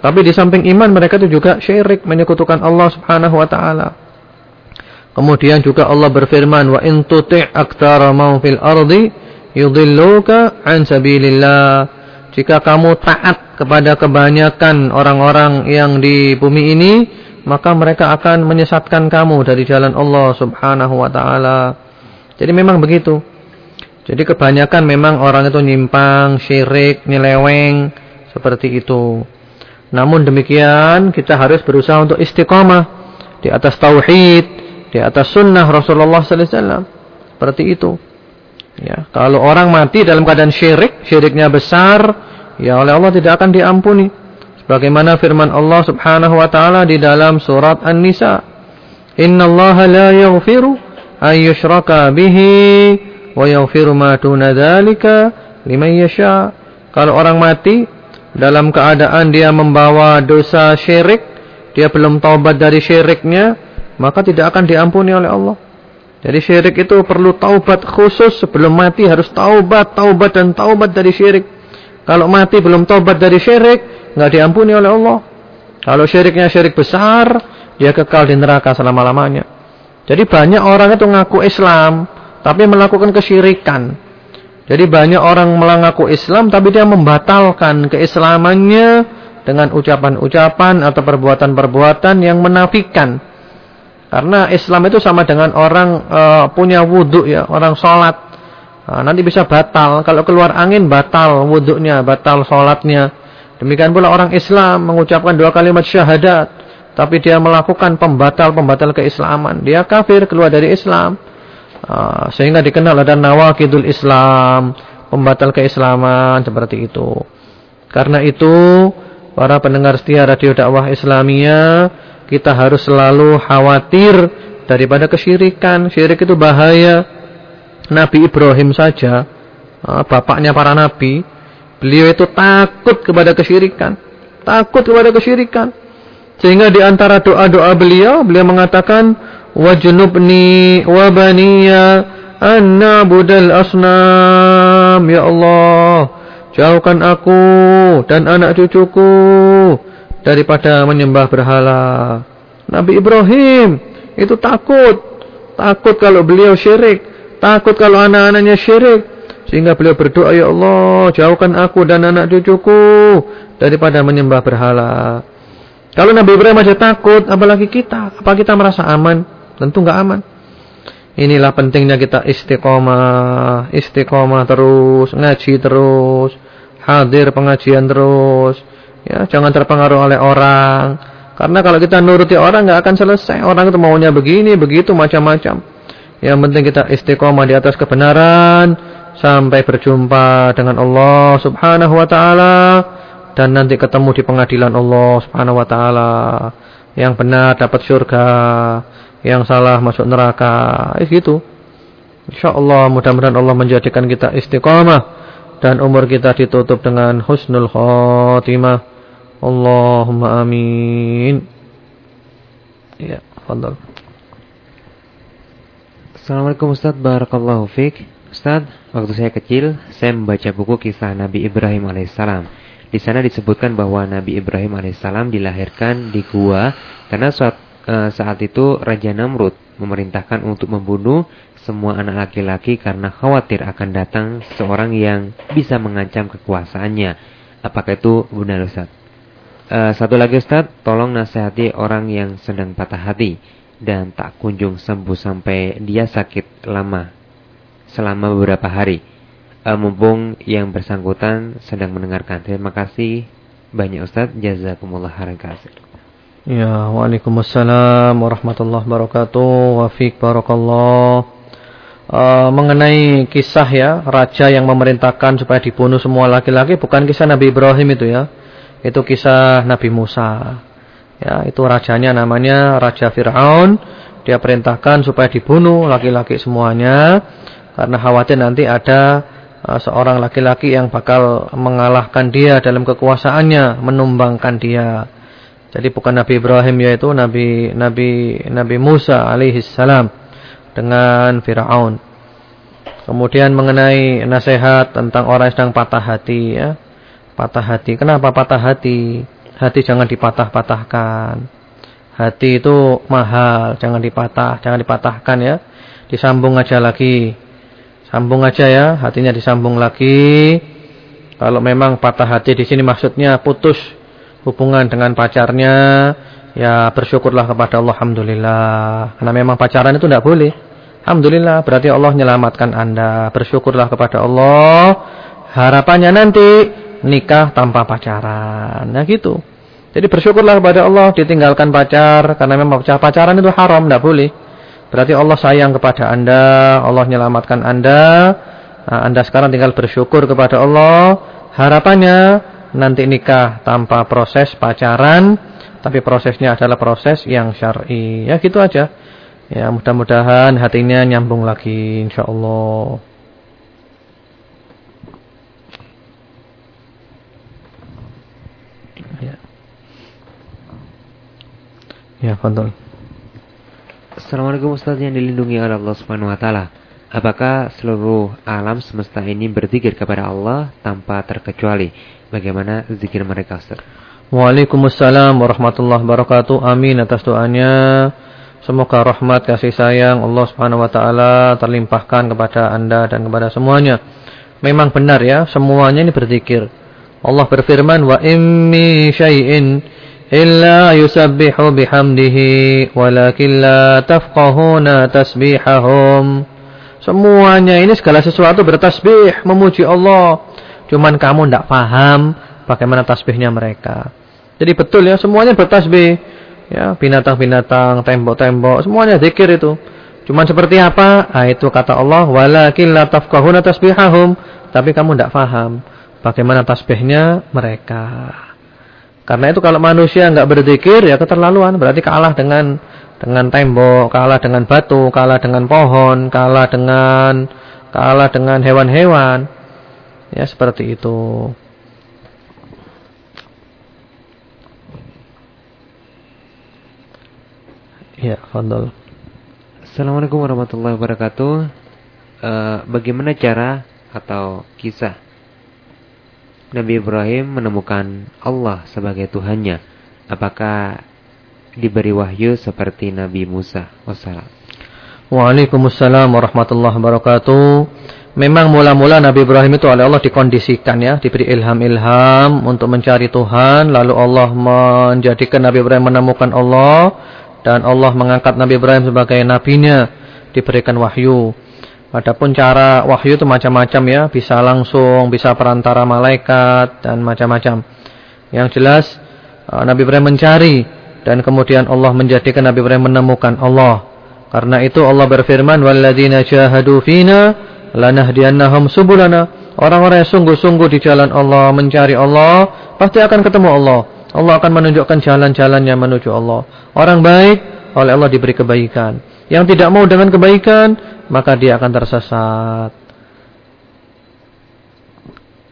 tapi di samping iman mereka itu juga syirik, menyekutukan Allah Subhanahu wa taala. Kemudian juga Allah berfirman wa in tuti' aktsara fil ardi yudilluka an sabilillah. Jika kamu taat kepada kebanyakan orang-orang yang di bumi ini, maka mereka akan menyesatkan kamu dari jalan Allah Subhanahu wa taala. Jadi memang begitu. Jadi kebanyakan memang orang itu nyimpang, syirik, nyeleweng seperti itu. Namun demikian kita harus berusaha untuk istiqamah di atas tauhid, di atas sunnah Rasulullah sallallahu alaihi wasallam. Seperti itu. Ya, kalau orang mati dalam keadaan syirik, syiriknya besar, ya oleh Allah tidak akan diampuni. Sebagaimana firman Allah Subhanahu wa taala di dalam surat An-Nisa, "Innallaha la yaghfiru an yushraka bihi wa yaghfiru ma duna dzalika liman yasha." Kalau orang mati dalam keadaan dia membawa dosa syirik, dia belum taubat dari syiriknya, maka tidak akan diampuni oleh Allah. Jadi syirik itu perlu taubat khusus sebelum mati harus taubat, taubat dan taubat dari syirik. Kalau mati belum taubat dari syirik, nggak diampuni oleh Allah. Kalau syiriknya syirik besar, dia kekal di neraka selama-lamanya. Jadi banyak orang itu ngaku Islam, tapi melakukan kesyirikan. Jadi banyak orang mengaku Islam, tapi dia membatalkan keislamannya dengan ucapan-ucapan atau perbuatan-perbuatan yang menafikan karena Islam itu sama dengan orang uh, punya wudhu ya, orang sholat. Nah, nanti bisa batal. Kalau keluar angin batal wudhunya, batal sholatnya. Demikian pula orang Islam mengucapkan dua kalimat syahadat. Tapi dia melakukan pembatal-pembatal keislaman. Dia kafir, keluar dari Islam. Uh, sehingga dikenal ada nawakidul Islam, pembatal keislaman seperti itu. Karena itu, para pendengar setia radio dakwah Islamia, kita harus selalu khawatir daripada kesyirikan. Syirik itu bahaya. Nabi Ibrahim saja, uh, bapaknya para nabi, beliau itu takut kepada kesyirikan. Takut kepada kesyirikan. Sehingga di antara doa-doa beliau, beliau mengatakan, wajnubni wa baniya an na'budal asnam ya Allah. Jauhkan aku dan anak cucuku daripada menyembah berhala. Nabi Ibrahim itu takut. Takut kalau beliau syirik. Takut kalau anak-anaknya syirik sehingga beliau berdoa ya Allah jauhkan aku dan anak cucuku daripada menyembah berhala kalau Nabi Ibrahim aja takut apalagi kita apa kita merasa aman tentu nggak aman. Inilah pentingnya kita istiqomah, istiqomah terus, ngaji terus, hadir pengajian terus. Ya, jangan terpengaruh oleh orang. Karena kalau kita nuruti orang nggak akan selesai. Orang itu maunya begini, begitu, macam-macam. Yang penting kita istiqomah di atas kebenaran sampai berjumpa dengan Allah Subhanahu wa taala dan nanti ketemu di pengadilan Allah Subhanahu wa taala. Yang benar dapat surga, yang salah masuk neraka. Eh gitu. Insyaallah mudah-mudahan Allah menjadikan kita istiqamah dan umur kita ditutup dengan husnul khatimah. Allahumma amin. Ya, fadal. Assalamualaikum Ustaz, barakallahu fiik. Ustaz, waktu saya kecil, saya membaca buku kisah Nabi Ibrahim alaihissalam. Di sana disebutkan bahwa Nabi Ibrahim alaihissalam dilahirkan di gua karena suatu Eh, saat itu Raja Namrud memerintahkan untuk membunuh semua anak laki-laki karena khawatir akan datang seorang yang bisa mengancam kekuasaannya. Apakah itu benar Ustaz? Uh, satu lagi Ustaz, tolong nasihati orang yang sedang patah hati dan tak kunjung sembuh sampai dia sakit lama selama beberapa hari. Uh, mumpung yang bersangkutan sedang mendengarkan. Terima kasih banyak Ustaz. Jazakumullah khairan. Ya, Waalaikumsalam warahmatullahi wabarakatuh. Wafiq barakallah. Uh, mengenai kisah ya, raja yang memerintahkan supaya dibunuh semua laki-laki bukan kisah Nabi Ibrahim itu ya. Itu kisah Nabi Musa. Ya, itu rajanya namanya Raja Firaun. Dia perintahkan supaya dibunuh laki-laki semuanya karena khawatir nanti ada uh, seorang laki-laki yang bakal mengalahkan dia dalam kekuasaannya, menumbangkan dia. Jadi bukan Nabi Ibrahim yaitu Nabi Nabi Nabi Musa alaihi salam dengan Firaun. Kemudian mengenai nasihat tentang orang yang sedang patah hati ya. Patah hati. Kenapa patah hati? Hati jangan dipatah-patahkan. Hati itu mahal, jangan dipatah, jangan dipatahkan ya. Disambung aja lagi. Sambung aja ya, hatinya disambung lagi. Kalau memang patah hati di sini maksudnya putus hubungan dengan pacarnya, ya bersyukurlah kepada Allah Alhamdulillah. Karena memang pacaran itu tidak boleh. Alhamdulillah berarti Allah menyelamatkan anda. Bersyukurlah kepada Allah. Harapannya nanti nikah tanpa pacaran. Nah gitu. Jadi bersyukurlah kepada Allah ditinggalkan pacar. Karena memang pacaran itu haram, tidak boleh. Berarti Allah sayang kepada anda. Allah menyelamatkan anda. Nah, anda sekarang tinggal bersyukur kepada Allah. Harapannya nanti nikah tanpa proses pacaran, tapi prosesnya adalah proses yang syar'i. Ya gitu aja. Ya mudah-mudahan hatinya nyambung lagi insyaallah. Ya. Ya, fadhol. Assalamualaikum Ustaz yang dilindungi oleh Allah Subhanahu wa taala. Apakah seluruh alam semesta ini berzikir kepada Allah tanpa terkecuali? Bagaimana zikir mereka Ustaz? Waalaikumsalam warahmatullahi wabarakatuh. Amin atas doanya. Semoga rahmat kasih sayang Allah Subhanahu wa taala terlimpahkan kepada Anda dan kepada semuanya. Memang benar ya, semuanya ini berzikir. Allah berfirman, "Wa immi syai'in illa yusabbihu bihamdihi walakin la tafqahuna tasbihahum." Semuanya ini segala sesuatu bertasbih, memuji Allah. Cuman kamu tidak paham bagaimana tasbihnya mereka. Jadi betul ya, semuanya bertasbih. Ya, binatang-binatang, tembok-tembok, semuanya zikir itu. Cuman seperti apa? Ah itu kata Allah, walakin la tafqahuna tasbihahum, tapi kamu tidak paham bagaimana tasbihnya mereka. Karena itu kalau manusia enggak berzikir ya keterlaluan, berarti kalah dengan dengan tembok, kalah dengan batu, kalah dengan pohon, kalah dengan kalah dengan hewan-hewan. Ya seperti itu. Ya, fadal. Assalamualaikum warahmatullahi wabarakatuh. Uh, bagaimana cara atau kisah Nabi Ibrahim menemukan Allah sebagai Tuhannya? Apakah diberi wahyu seperti Nabi Musa? Waalaikumsalam warahmatullahi wabarakatuh. Memang mula-mula Nabi Ibrahim itu oleh Allah dikondisikan ya, diberi ilham-ilham untuk mencari Tuhan, lalu Allah menjadikan Nabi Ibrahim menemukan Allah dan Allah mengangkat Nabi Ibrahim sebagai nabinya diberikan wahyu. Adapun cara wahyu itu macam-macam ya, bisa langsung, bisa perantara malaikat dan macam-macam. Yang jelas uh, Nabi Ibrahim mencari dan kemudian Allah menjadikan Nabi Ibrahim menemukan Allah. Karena itu Allah berfirman, "Walladzina jahadu fina lanahdiyannahum subulana." Orang-orang yang sungguh-sungguh di jalan Allah, mencari Allah, pasti akan ketemu Allah. Allah akan menunjukkan jalan-jalannya menuju Allah. Orang baik oleh Allah diberi kebaikan. Yang tidak mau dengan kebaikan, maka dia akan tersesat.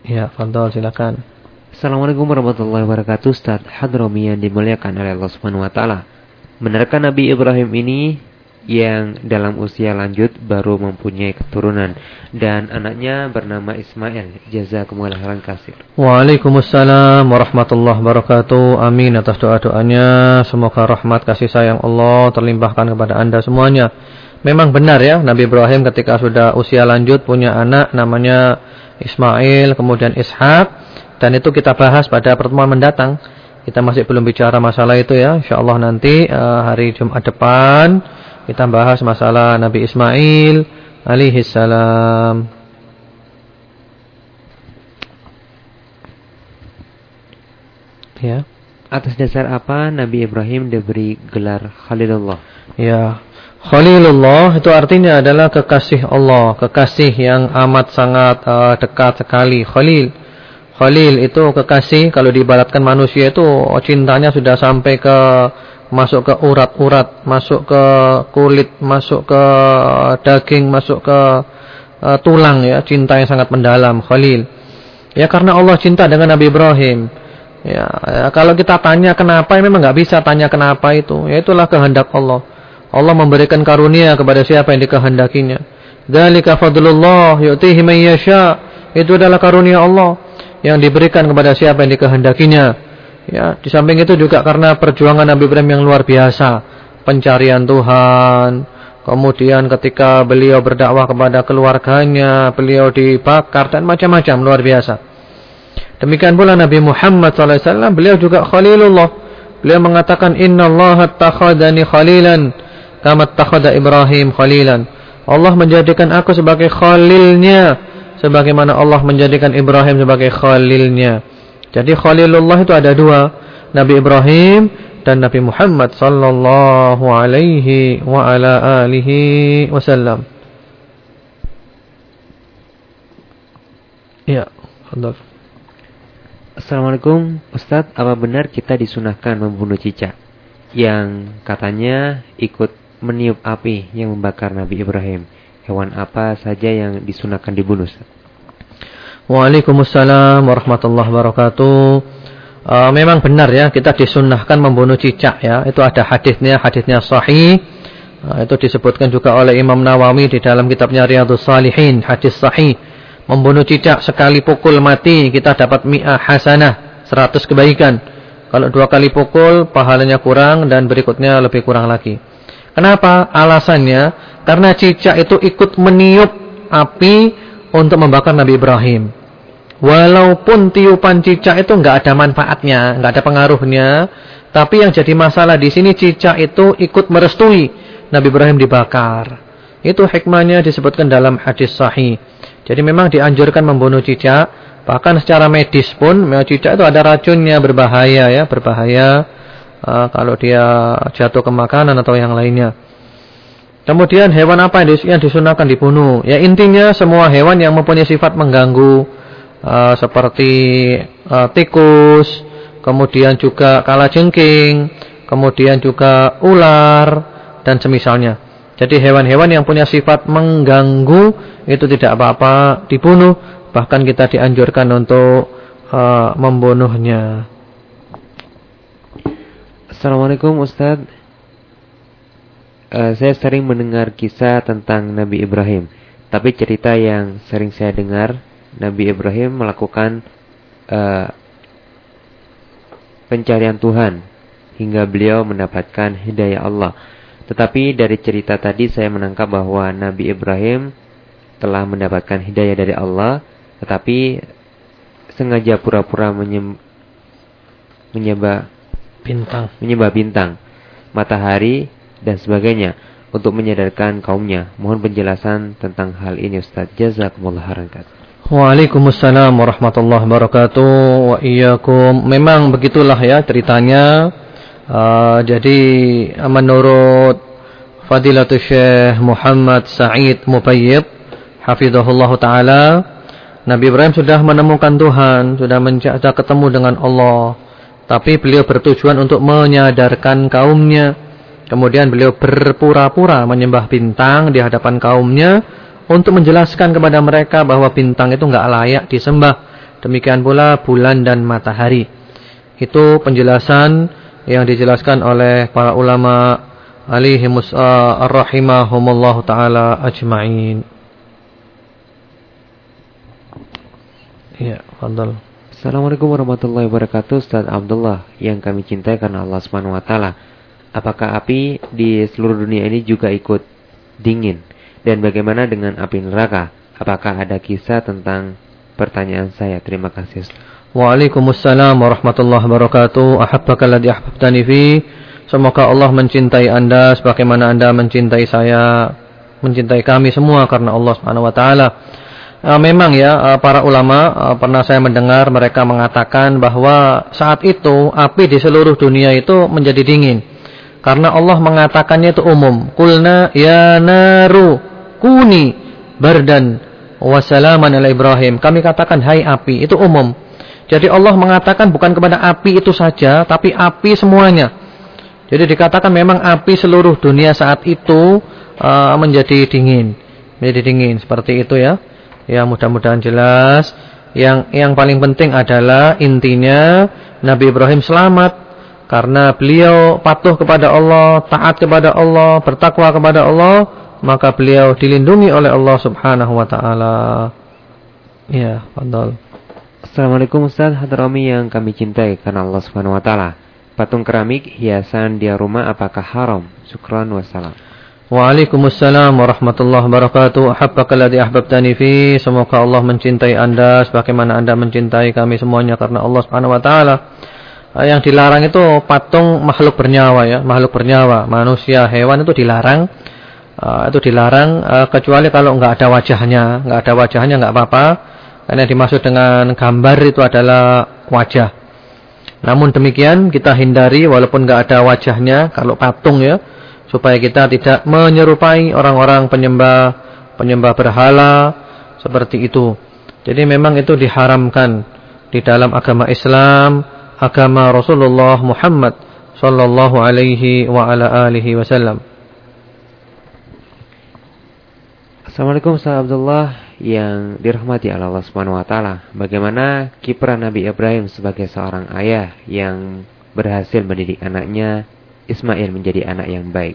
Ya, Fadol silakan. Assalamualaikum warahmatullahi wabarakatuh. Ustaz Hadromi yang dimuliakan oleh Allah Subhanahu wa taala. Benarkah Nabi Ibrahim ini yang dalam usia lanjut baru mempunyai keturunan dan anaknya bernama Ismail. Jazakumullah khairan kasir. Waalaikumsalam warahmatullahi wabarakatuh. Amin atas doa-doanya. Semoga rahmat kasih sayang Allah terlimpahkan kepada Anda semuanya. Memang benar ya Nabi Ibrahim ketika sudah usia lanjut punya anak namanya Ismail, kemudian Ishak dan itu kita bahas pada pertemuan mendatang. Kita masih belum bicara masalah itu ya. Insyaallah nanti uh, hari Jumat depan kita bahas masalah Nabi Ismail alaihi salam. Ya. Atas dasar apa Nabi Ibrahim diberi gelar Khalilullah? Ya. Khalilullah itu artinya adalah kekasih Allah, kekasih yang amat sangat uh, dekat sekali. Khalil. Khalil itu kekasih kalau diibaratkan manusia itu cintanya sudah sampai ke masuk ke urat-urat, masuk ke kulit, masuk ke daging, masuk ke uh, tulang ya, cinta yang sangat mendalam, Khalil. Ya karena Allah cinta dengan Nabi Ibrahim. Ya, ya kalau kita tanya kenapa, ya memang nggak bisa tanya kenapa itu. Ya itulah kehendak Allah. Allah memberikan karunia kepada siapa yang dikehendakinya. Dzalika fadlullah yu'tihi man yasha. Itu adalah karunia Allah yang diberikan kepada siapa yang dikehendakinya. Ya, di samping itu juga karena perjuangan Nabi Ibrahim yang luar biasa, pencarian Tuhan. Kemudian ketika beliau berdakwah kepada keluarganya, beliau dibakar dan macam-macam luar biasa. Demikian pula Nabi Muhammad SAW, beliau juga Khalilullah. Beliau mengatakan, Inna Allah takhadani khalilan, kama takhada Ibrahim khalilan. Allah menjadikan aku sebagai khalilnya, sebagaimana Allah menjadikan Ibrahim sebagai khalilnya. Jadi Khalilullah itu ada dua, Nabi Ibrahim dan Nabi Muhammad sallallahu alaihi wa ala alihi wasallam. Ya, fadhal. Assalamualaikum Ustadz, apa benar kita disunahkan membunuh cicak yang katanya ikut meniup api yang membakar Nabi Ibrahim? Hewan apa saja yang disunahkan dibunuh? Ustaz? Waalaikumsalam warahmatullahi wabarakatuh. Uh, memang benar ya kita disunnahkan membunuh cicak ya. Itu ada hadisnya, hadisnya sahih. Uh, itu disebutkan juga oleh Imam Nawawi di dalam kitabnya Riyadhus Salihin, hadis sahih. Membunuh cicak sekali pukul mati kita dapat mi'ah hasanah, 100 kebaikan. Kalau dua kali pukul pahalanya kurang dan berikutnya lebih kurang lagi. Kenapa? Alasannya karena cicak itu ikut meniup api untuk membakar Nabi Ibrahim. Walaupun tiupan cicak itu nggak ada manfaatnya, nggak ada pengaruhnya, tapi yang jadi masalah di sini cicak itu ikut merestui Nabi Ibrahim dibakar. Itu hikmahnya disebutkan dalam hadis sahih. Jadi memang dianjurkan membunuh cicak, bahkan secara medis pun cicak itu ada racunnya berbahaya ya, berbahaya uh, kalau dia jatuh ke makanan atau yang lainnya. Kemudian hewan apa yang disunahkan dibunuh? Ya intinya semua hewan yang mempunyai sifat mengganggu uh, seperti uh, tikus, kemudian juga kalajengking, kemudian juga ular dan semisalnya. Jadi hewan-hewan yang punya sifat mengganggu itu tidak apa-apa dibunuh, bahkan kita dianjurkan untuk uh, membunuhnya. Assalamualaikum Ustadz uh, saya sering mendengar kisah tentang Nabi Ibrahim. Tapi cerita yang sering saya dengar, Nabi Ibrahim melakukan uh, pencarian Tuhan hingga beliau mendapatkan hidayah Allah. Tetapi dari cerita tadi saya menangkap bahwa Nabi Ibrahim telah mendapatkan hidayah dari Allah, tetapi sengaja pura-pura menyembah bintang, menyembah bintang, matahari dan sebagainya untuk menyadarkan kaumnya. Mohon penjelasan tentang hal ini Ustaz. Jazakumullah khairan. Waalaikumsalam warahmatullahi wabarakatuh wa iyyakum. Memang begitulah ya ceritanya. Uh, jadi menurut Fadilatul Syekh Muhammad Sa'id Mubayyib hafizahullah taala Nabi Ibrahim sudah menemukan Tuhan, sudah mencari ketemu dengan Allah. Tapi beliau bertujuan untuk menyadarkan kaumnya Kemudian beliau berpura-pura menyembah bintang di hadapan kaumnya untuk menjelaskan kepada mereka bahwa bintang itu enggak layak disembah. Demikian pula bulan dan matahari. Itu penjelasan yang dijelaskan oleh para ulama alihimus uh, rahimahumullah taala ajma'in. Ya, fadal. Assalamualaikum warahmatullahi wabarakatuh Ustaz Abdullah yang kami cintai karena Allah Subhanahu apakah api di seluruh dunia ini juga ikut dingin? Dan bagaimana dengan api neraka? Apakah ada kisah tentang pertanyaan saya? Terima kasih. Waalaikumsalam warahmatullahi wabarakatuh. Ahabbaka alladhi ahbabtani fi. Semoga Allah mencintai Anda sebagaimana Anda mencintai saya, mencintai kami semua karena Allah Subhanahu wa taala. Uh, memang ya uh, para ulama uh, pernah saya mendengar mereka mengatakan bahwa saat itu api di seluruh dunia itu menjadi dingin. Karena Allah mengatakannya itu umum. Kulna ya naru kuni bardan wasalaman ala Ibrahim. Kami katakan hai api, itu umum. Jadi Allah mengatakan bukan kepada api itu saja, tapi api semuanya. Jadi dikatakan memang api seluruh dunia saat itu uh, menjadi dingin. Menjadi dingin seperti itu ya. Ya mudah-mudahan jelas. Yang yang paling penting adalah intinya Nabi Ibrahim selamat karena beliau patuh kepada Allah, taat kepada Allah, bertakwa kepada Allah, maka beliau dilindungi oleh Allah Subhanahu wa taala. Ya, fadhol. Assalamualaikum Ustaz Hadrami yang kami cintai karena Allah Subhanahu wa taala. Patung keramik hiasan di rumah apakah haram? Syukran wassalam. Waalaikumsalam warahmatullahi wabarakatuh. Habbaka alladhi ahbabtani fi. Semoga Allah mencintai Anda sebagaimana Anda mencintai kami semuanya karena Allah Subhanahu wa taala. Eh, yang dilarang itu patung makhluk bernyawa ya, makhluk bernyawa, manusia, hewan itu dilarang. Uh, itu dilarang uh, kecuali kalau enggak ada wajahnya, enggak ada wajahnya enggak apa-apa. Karena yang dimaksud dengan gambar itu adalah wajah. Namun demikian kita hindari walaupun enggak ada wajahnya kalau patung ya, supaya kita tidak menyerupai orang-orang penyembah penyembah berhala seperti itu. Jadi memang itu diharamkan di dalam agama Islam agama Rasulullah Muhammad sallallahu alaihi wa ala alihi wasallam. Assalamualaikum Ustaz Abdullah yang dirahmati Allah Subhanahu wa taala. Bagaimana kiprah Nabi Ibrahim sebagai seorang ayah yang berhasil mendidik anaknya Ismail menjadi anak yang baik?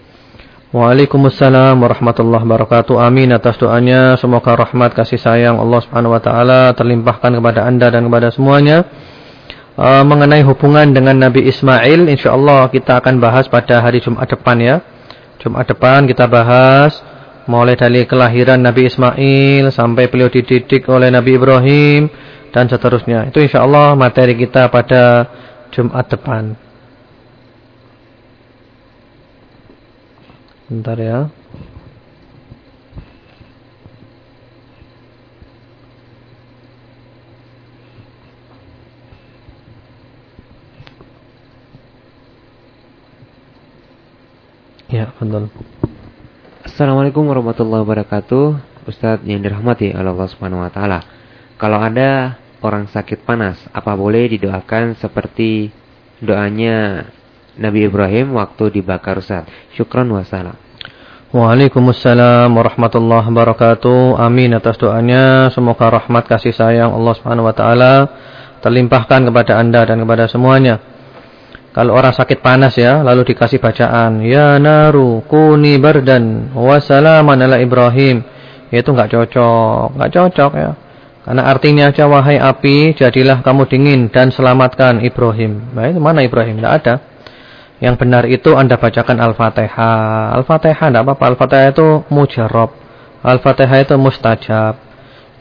Waalaikumsalam warahmatullahi wabarakatuh. Amin atas doanya. Semoga rahmat kasih sayang Allah Subhanahu wa taala terlimpahkan kepada Anda dan kepada semuanya uh, mengenai hubungan dengan Nabi Ismail insyaallah kita akan bahas pada hari Jumat depan ya. Jumat depan kita bahas mulai dari kelahiran Nabi Ismail sampai beliau dididik oleh Nabi Ibrahim dan seterusnya. Itu insyaallah materi kita pada Jumat depan. Bentar ya. Ya, betul. Assalamualaikum warahmatullahi wabarakatuh. Ustadz yang dirahmati Allah Subhanahu wa taala. Kalau ada orang sakit panas, apa boleh didoakan seperti doanya Nabi Ibrahim waktu dibakar Ustaz? Syukran wassalam. Waalaikumsalam warahmatullahi wabarakatuh. Amin atas doanya. Semoga rahmat kasih sayang Allah Subhanahu wa taala terlimpahkan kepada Anda dan kepada semuanya. Kalau orang sakit panas ya, lalu dikasih bacaan, ya naru kuni bardan wa salaman ala Ibrahim. Itu enggak cocok, enggak cocok ya. Karena artinya aja wahai api, jadilah kamu dingin dan selamatkan Ibrahim. Nah, itu mana Ibrahim? Enggak ada. Yang benar itu Anda bacakan Al-Fatihah. Al-Fatihah tidak apa-apa. Al-Fatihah itu mujarab. Al-Fatihah itu mustajab.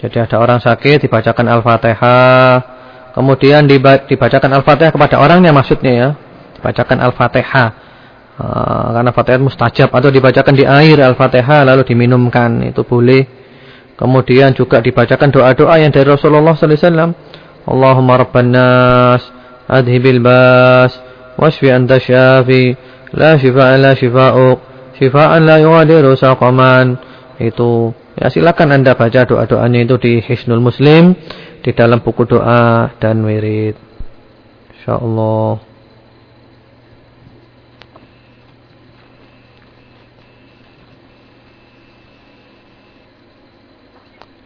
Jadi ada orang sakit dibacakan Al-Fatihah kemudian dibacakan Al-Fatihah kepada orangnya maksudnya ya. Dibacakan Al-Fatihah. Eh, karena Fatihah mustajab atau dibacakan di air Al-Fatihah lalu diminumkan itu boleh. Kemudian juga dibacakan doa-doa yang dari Rasulullah sallallahu alaihi wasallam. Allahumma rabban nas adhibil bas washfi anta syafi la shifaa la shifaa'uk shifaa'an la yughadiru saqaman. Itu ya silakan Anda baca doa-doanya itu di Hisnul Muslim di dalam buku doa dan wirid insyaallah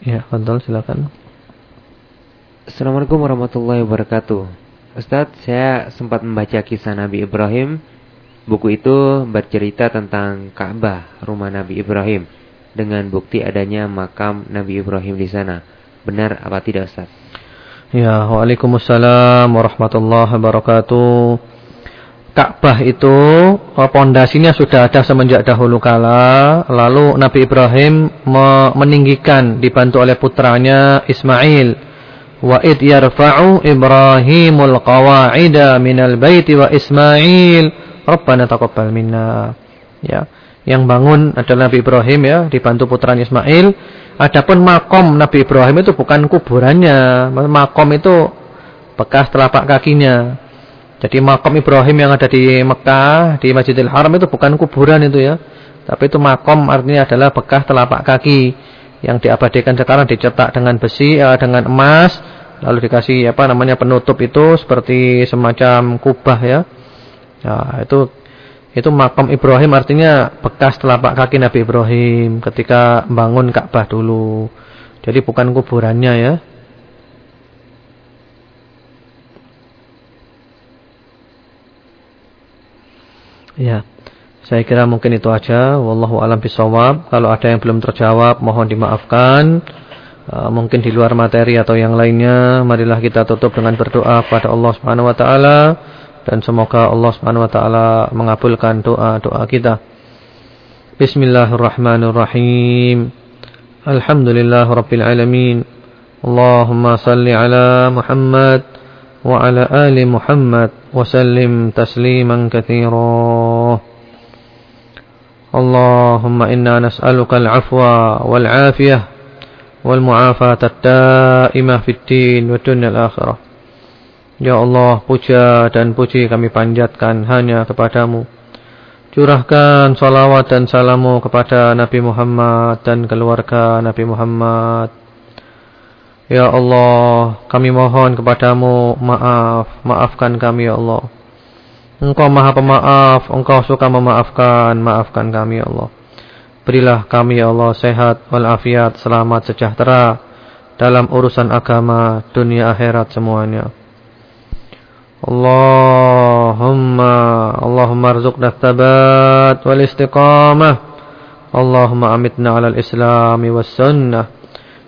Ya, Fadol silakan. Assalamualaikum warahmatullahi wabarakatuh. Ustadz, saya sempat membaca kisah Nabi Ibrahim. Buku itu bercerita tentang Ka'bah, rumah Nabi Ibrahim, dengan bukti adanya makam Nabi Ibrahim di sana. Benar apa tidak, Ustaz? Ya, Waalaikumsalam warahmatullahi wabarakatuh. Ka'bah itu oh, pondasinya sudah ada semenjak dahulu kala. Lalu Nabi Ibrahim meninggikan dibantu oleh putranya Ismail wa id yarfa'u Ibrahimul qawa'ida minal baiti wa Ismail Rabbana taqabbal minna ya yang bangun adalah Nabi Ibrahim ya dibantu putranya Ismail adapun makom Nabi Ibrahim itu bukan kuburannya. Makom itu bekas telapak kakinya. Jadi makom Ibrahim yang ada di Mekah di Masjidil Haram itu bukan kuburan itu ya. Tapi itu makom artinya adalah bekas telapak kaki yang diabadikan sekarang dicetak dengan besi uh, dengan emas lalu dikasih apa namanya penutup itu seperti semacam kubah ya. Nah, itu itu makam Ibrahim artinya bekas telapak kaki Nabi Ibrahim ketika bangun Ka'bah dulu. Jadi bukan kuburannya ya. Ya. Saya kira mungkin itu aja. Wallahu alam bisawab. Kalau ada yang belum terjawab mohon dimaafkan. Uh, mungkin di luar materi atau yang lainnya, marilah kita tutup dengan berdoa kepada Allah Subhanahu wa taala dan semoga Allah Subhanahu wa taala mengabulkan doa-doa kita. Bismillahirrahmanirrahim. Alhamdulillahirabbil alamin. Allahumma salli ala Muhammad wa ala ali Muhammad wa sallim tasliman katsira. Allahumma inna nas'aluka al-'afwa wal 'afiyah wal mu'afata ad-da'imah fid din wa al-akhirah. Ya Allah, puja dan puji kami panjatkan hanya kepadamu. Curahkan salawat dan salamu kepada Nabi Muhammad dan keluarga Nabi Muhammad. Ya Allah, kami mohon kepadamu maaf, maafkan kami ya Allah. Engkau maha pemaaf, engkau suka memaafkan, maafkan kami ya Allah. Berilah kami ya Allah sehat walafiat, selamat sejahtera dalam urusan agama, dunia akhirat semuanya. Allahumma Allahumma arzuqna thabat wal istiqamah. Allahumma amitna ala al-islam was sunnah.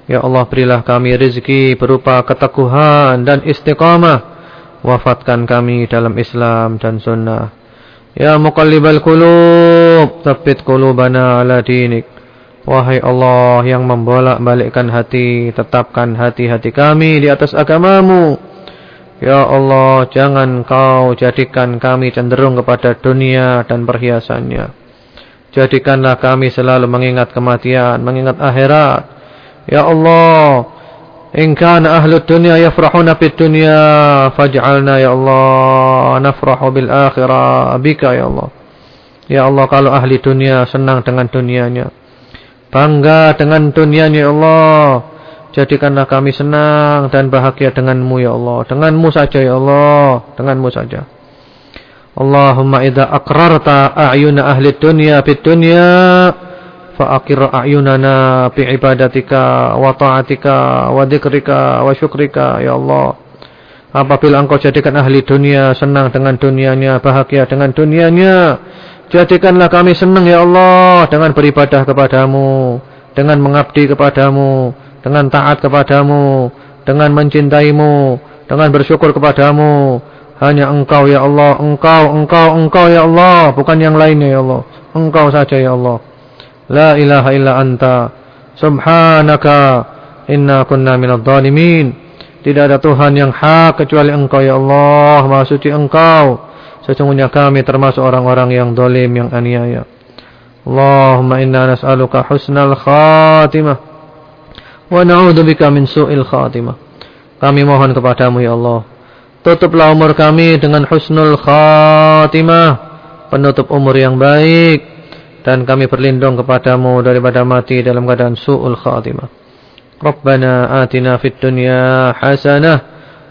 Ya Allah berilah kami rezeki berupa keteguhan dan istiqamah wafatkan kami dalam Islam dan sunnah. Ya muqallibal qulub, tsabbit qulubana ala dinik. Wahai Allah yang membolak-balikkan hati, tetapkan hati-hati kami di atas agamamu. Ya Allah, jangan kau jadikan kami cenderung kepada dunia dan perhiasannya. Jadikanlah kami selalu mengingat kematian, mengingat akhirat. Ya Allah, In kana ahlud dunya yafrahuna bid faj'alna ya Allah nafrahu bil akhirah bika ya Allah. Ya Allah kalau ahli dunia senang dengan dunianya. Bangga dengan dunianya ya Allah. Jadikanlah kami senang dan bahagia denganmu ya Allah. Denganmu saja ya Allah. Denganmu saja. Allahumma idha akrarta a'yuna ahli dunia bid dunia. Fa'akir a'yunana bi ibadatika wa ta'atika wa dhikrika wa syukrika ya Allah. Apabila engkau jadikan ahli dunia senang dengan dunianya, bahagia dengan dunianya, Jadikanlah kami senang ya Allah dengan beribadah kepadamu, dengan mengabdi kepadamu, dengan taat kepadamu, dengan mencintaimu, dengan bersyukur kepadamu. Hanya engkau ya Allah, engkau, engkau, engkau ya Allah, bukan yang lainnya ya Allah. Engkau saja ya Allah. La ilaha illa anta, subhanaka, inna kunna minad dhalimin. Tidak ada Tuhan yang hak kecuali engkau ya Allah, maha suci engkau. Sesungguhnya kami termasuk orang-orang yang dolim, yang aniaya. Allahumma inna nas'aluka husnal khatimah. Wa na'udzubika min su'il khatimah. Kami mohon kepadamu ya Allah, tutuplah umur kami dengan husnul khatimah, penutup umur yang baik dan kami berlindung kepadamu daripada mati dalam keadaan su'ul khatimah. Rabbana atina fid dunya hasanah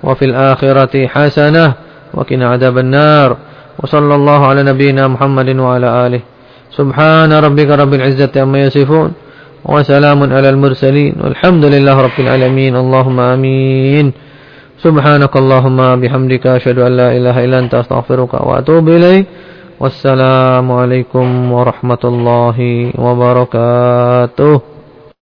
wa fil akhirati hasanah wa qina adzabannar. Wa sallallahu ala nabiyyina Muhammadin wa ala alihi. Subhana rabbika rabbil izzati amma yasifun. وسلام على المرسلين. والحمد لله رب العالمين. اللهم آمين. سبحانك اللهم بحمدك أشهد أن لا إله إلا أنت أستغفرك وأتوب إليك. والسلام عليكم ورحمة الله وبركاته.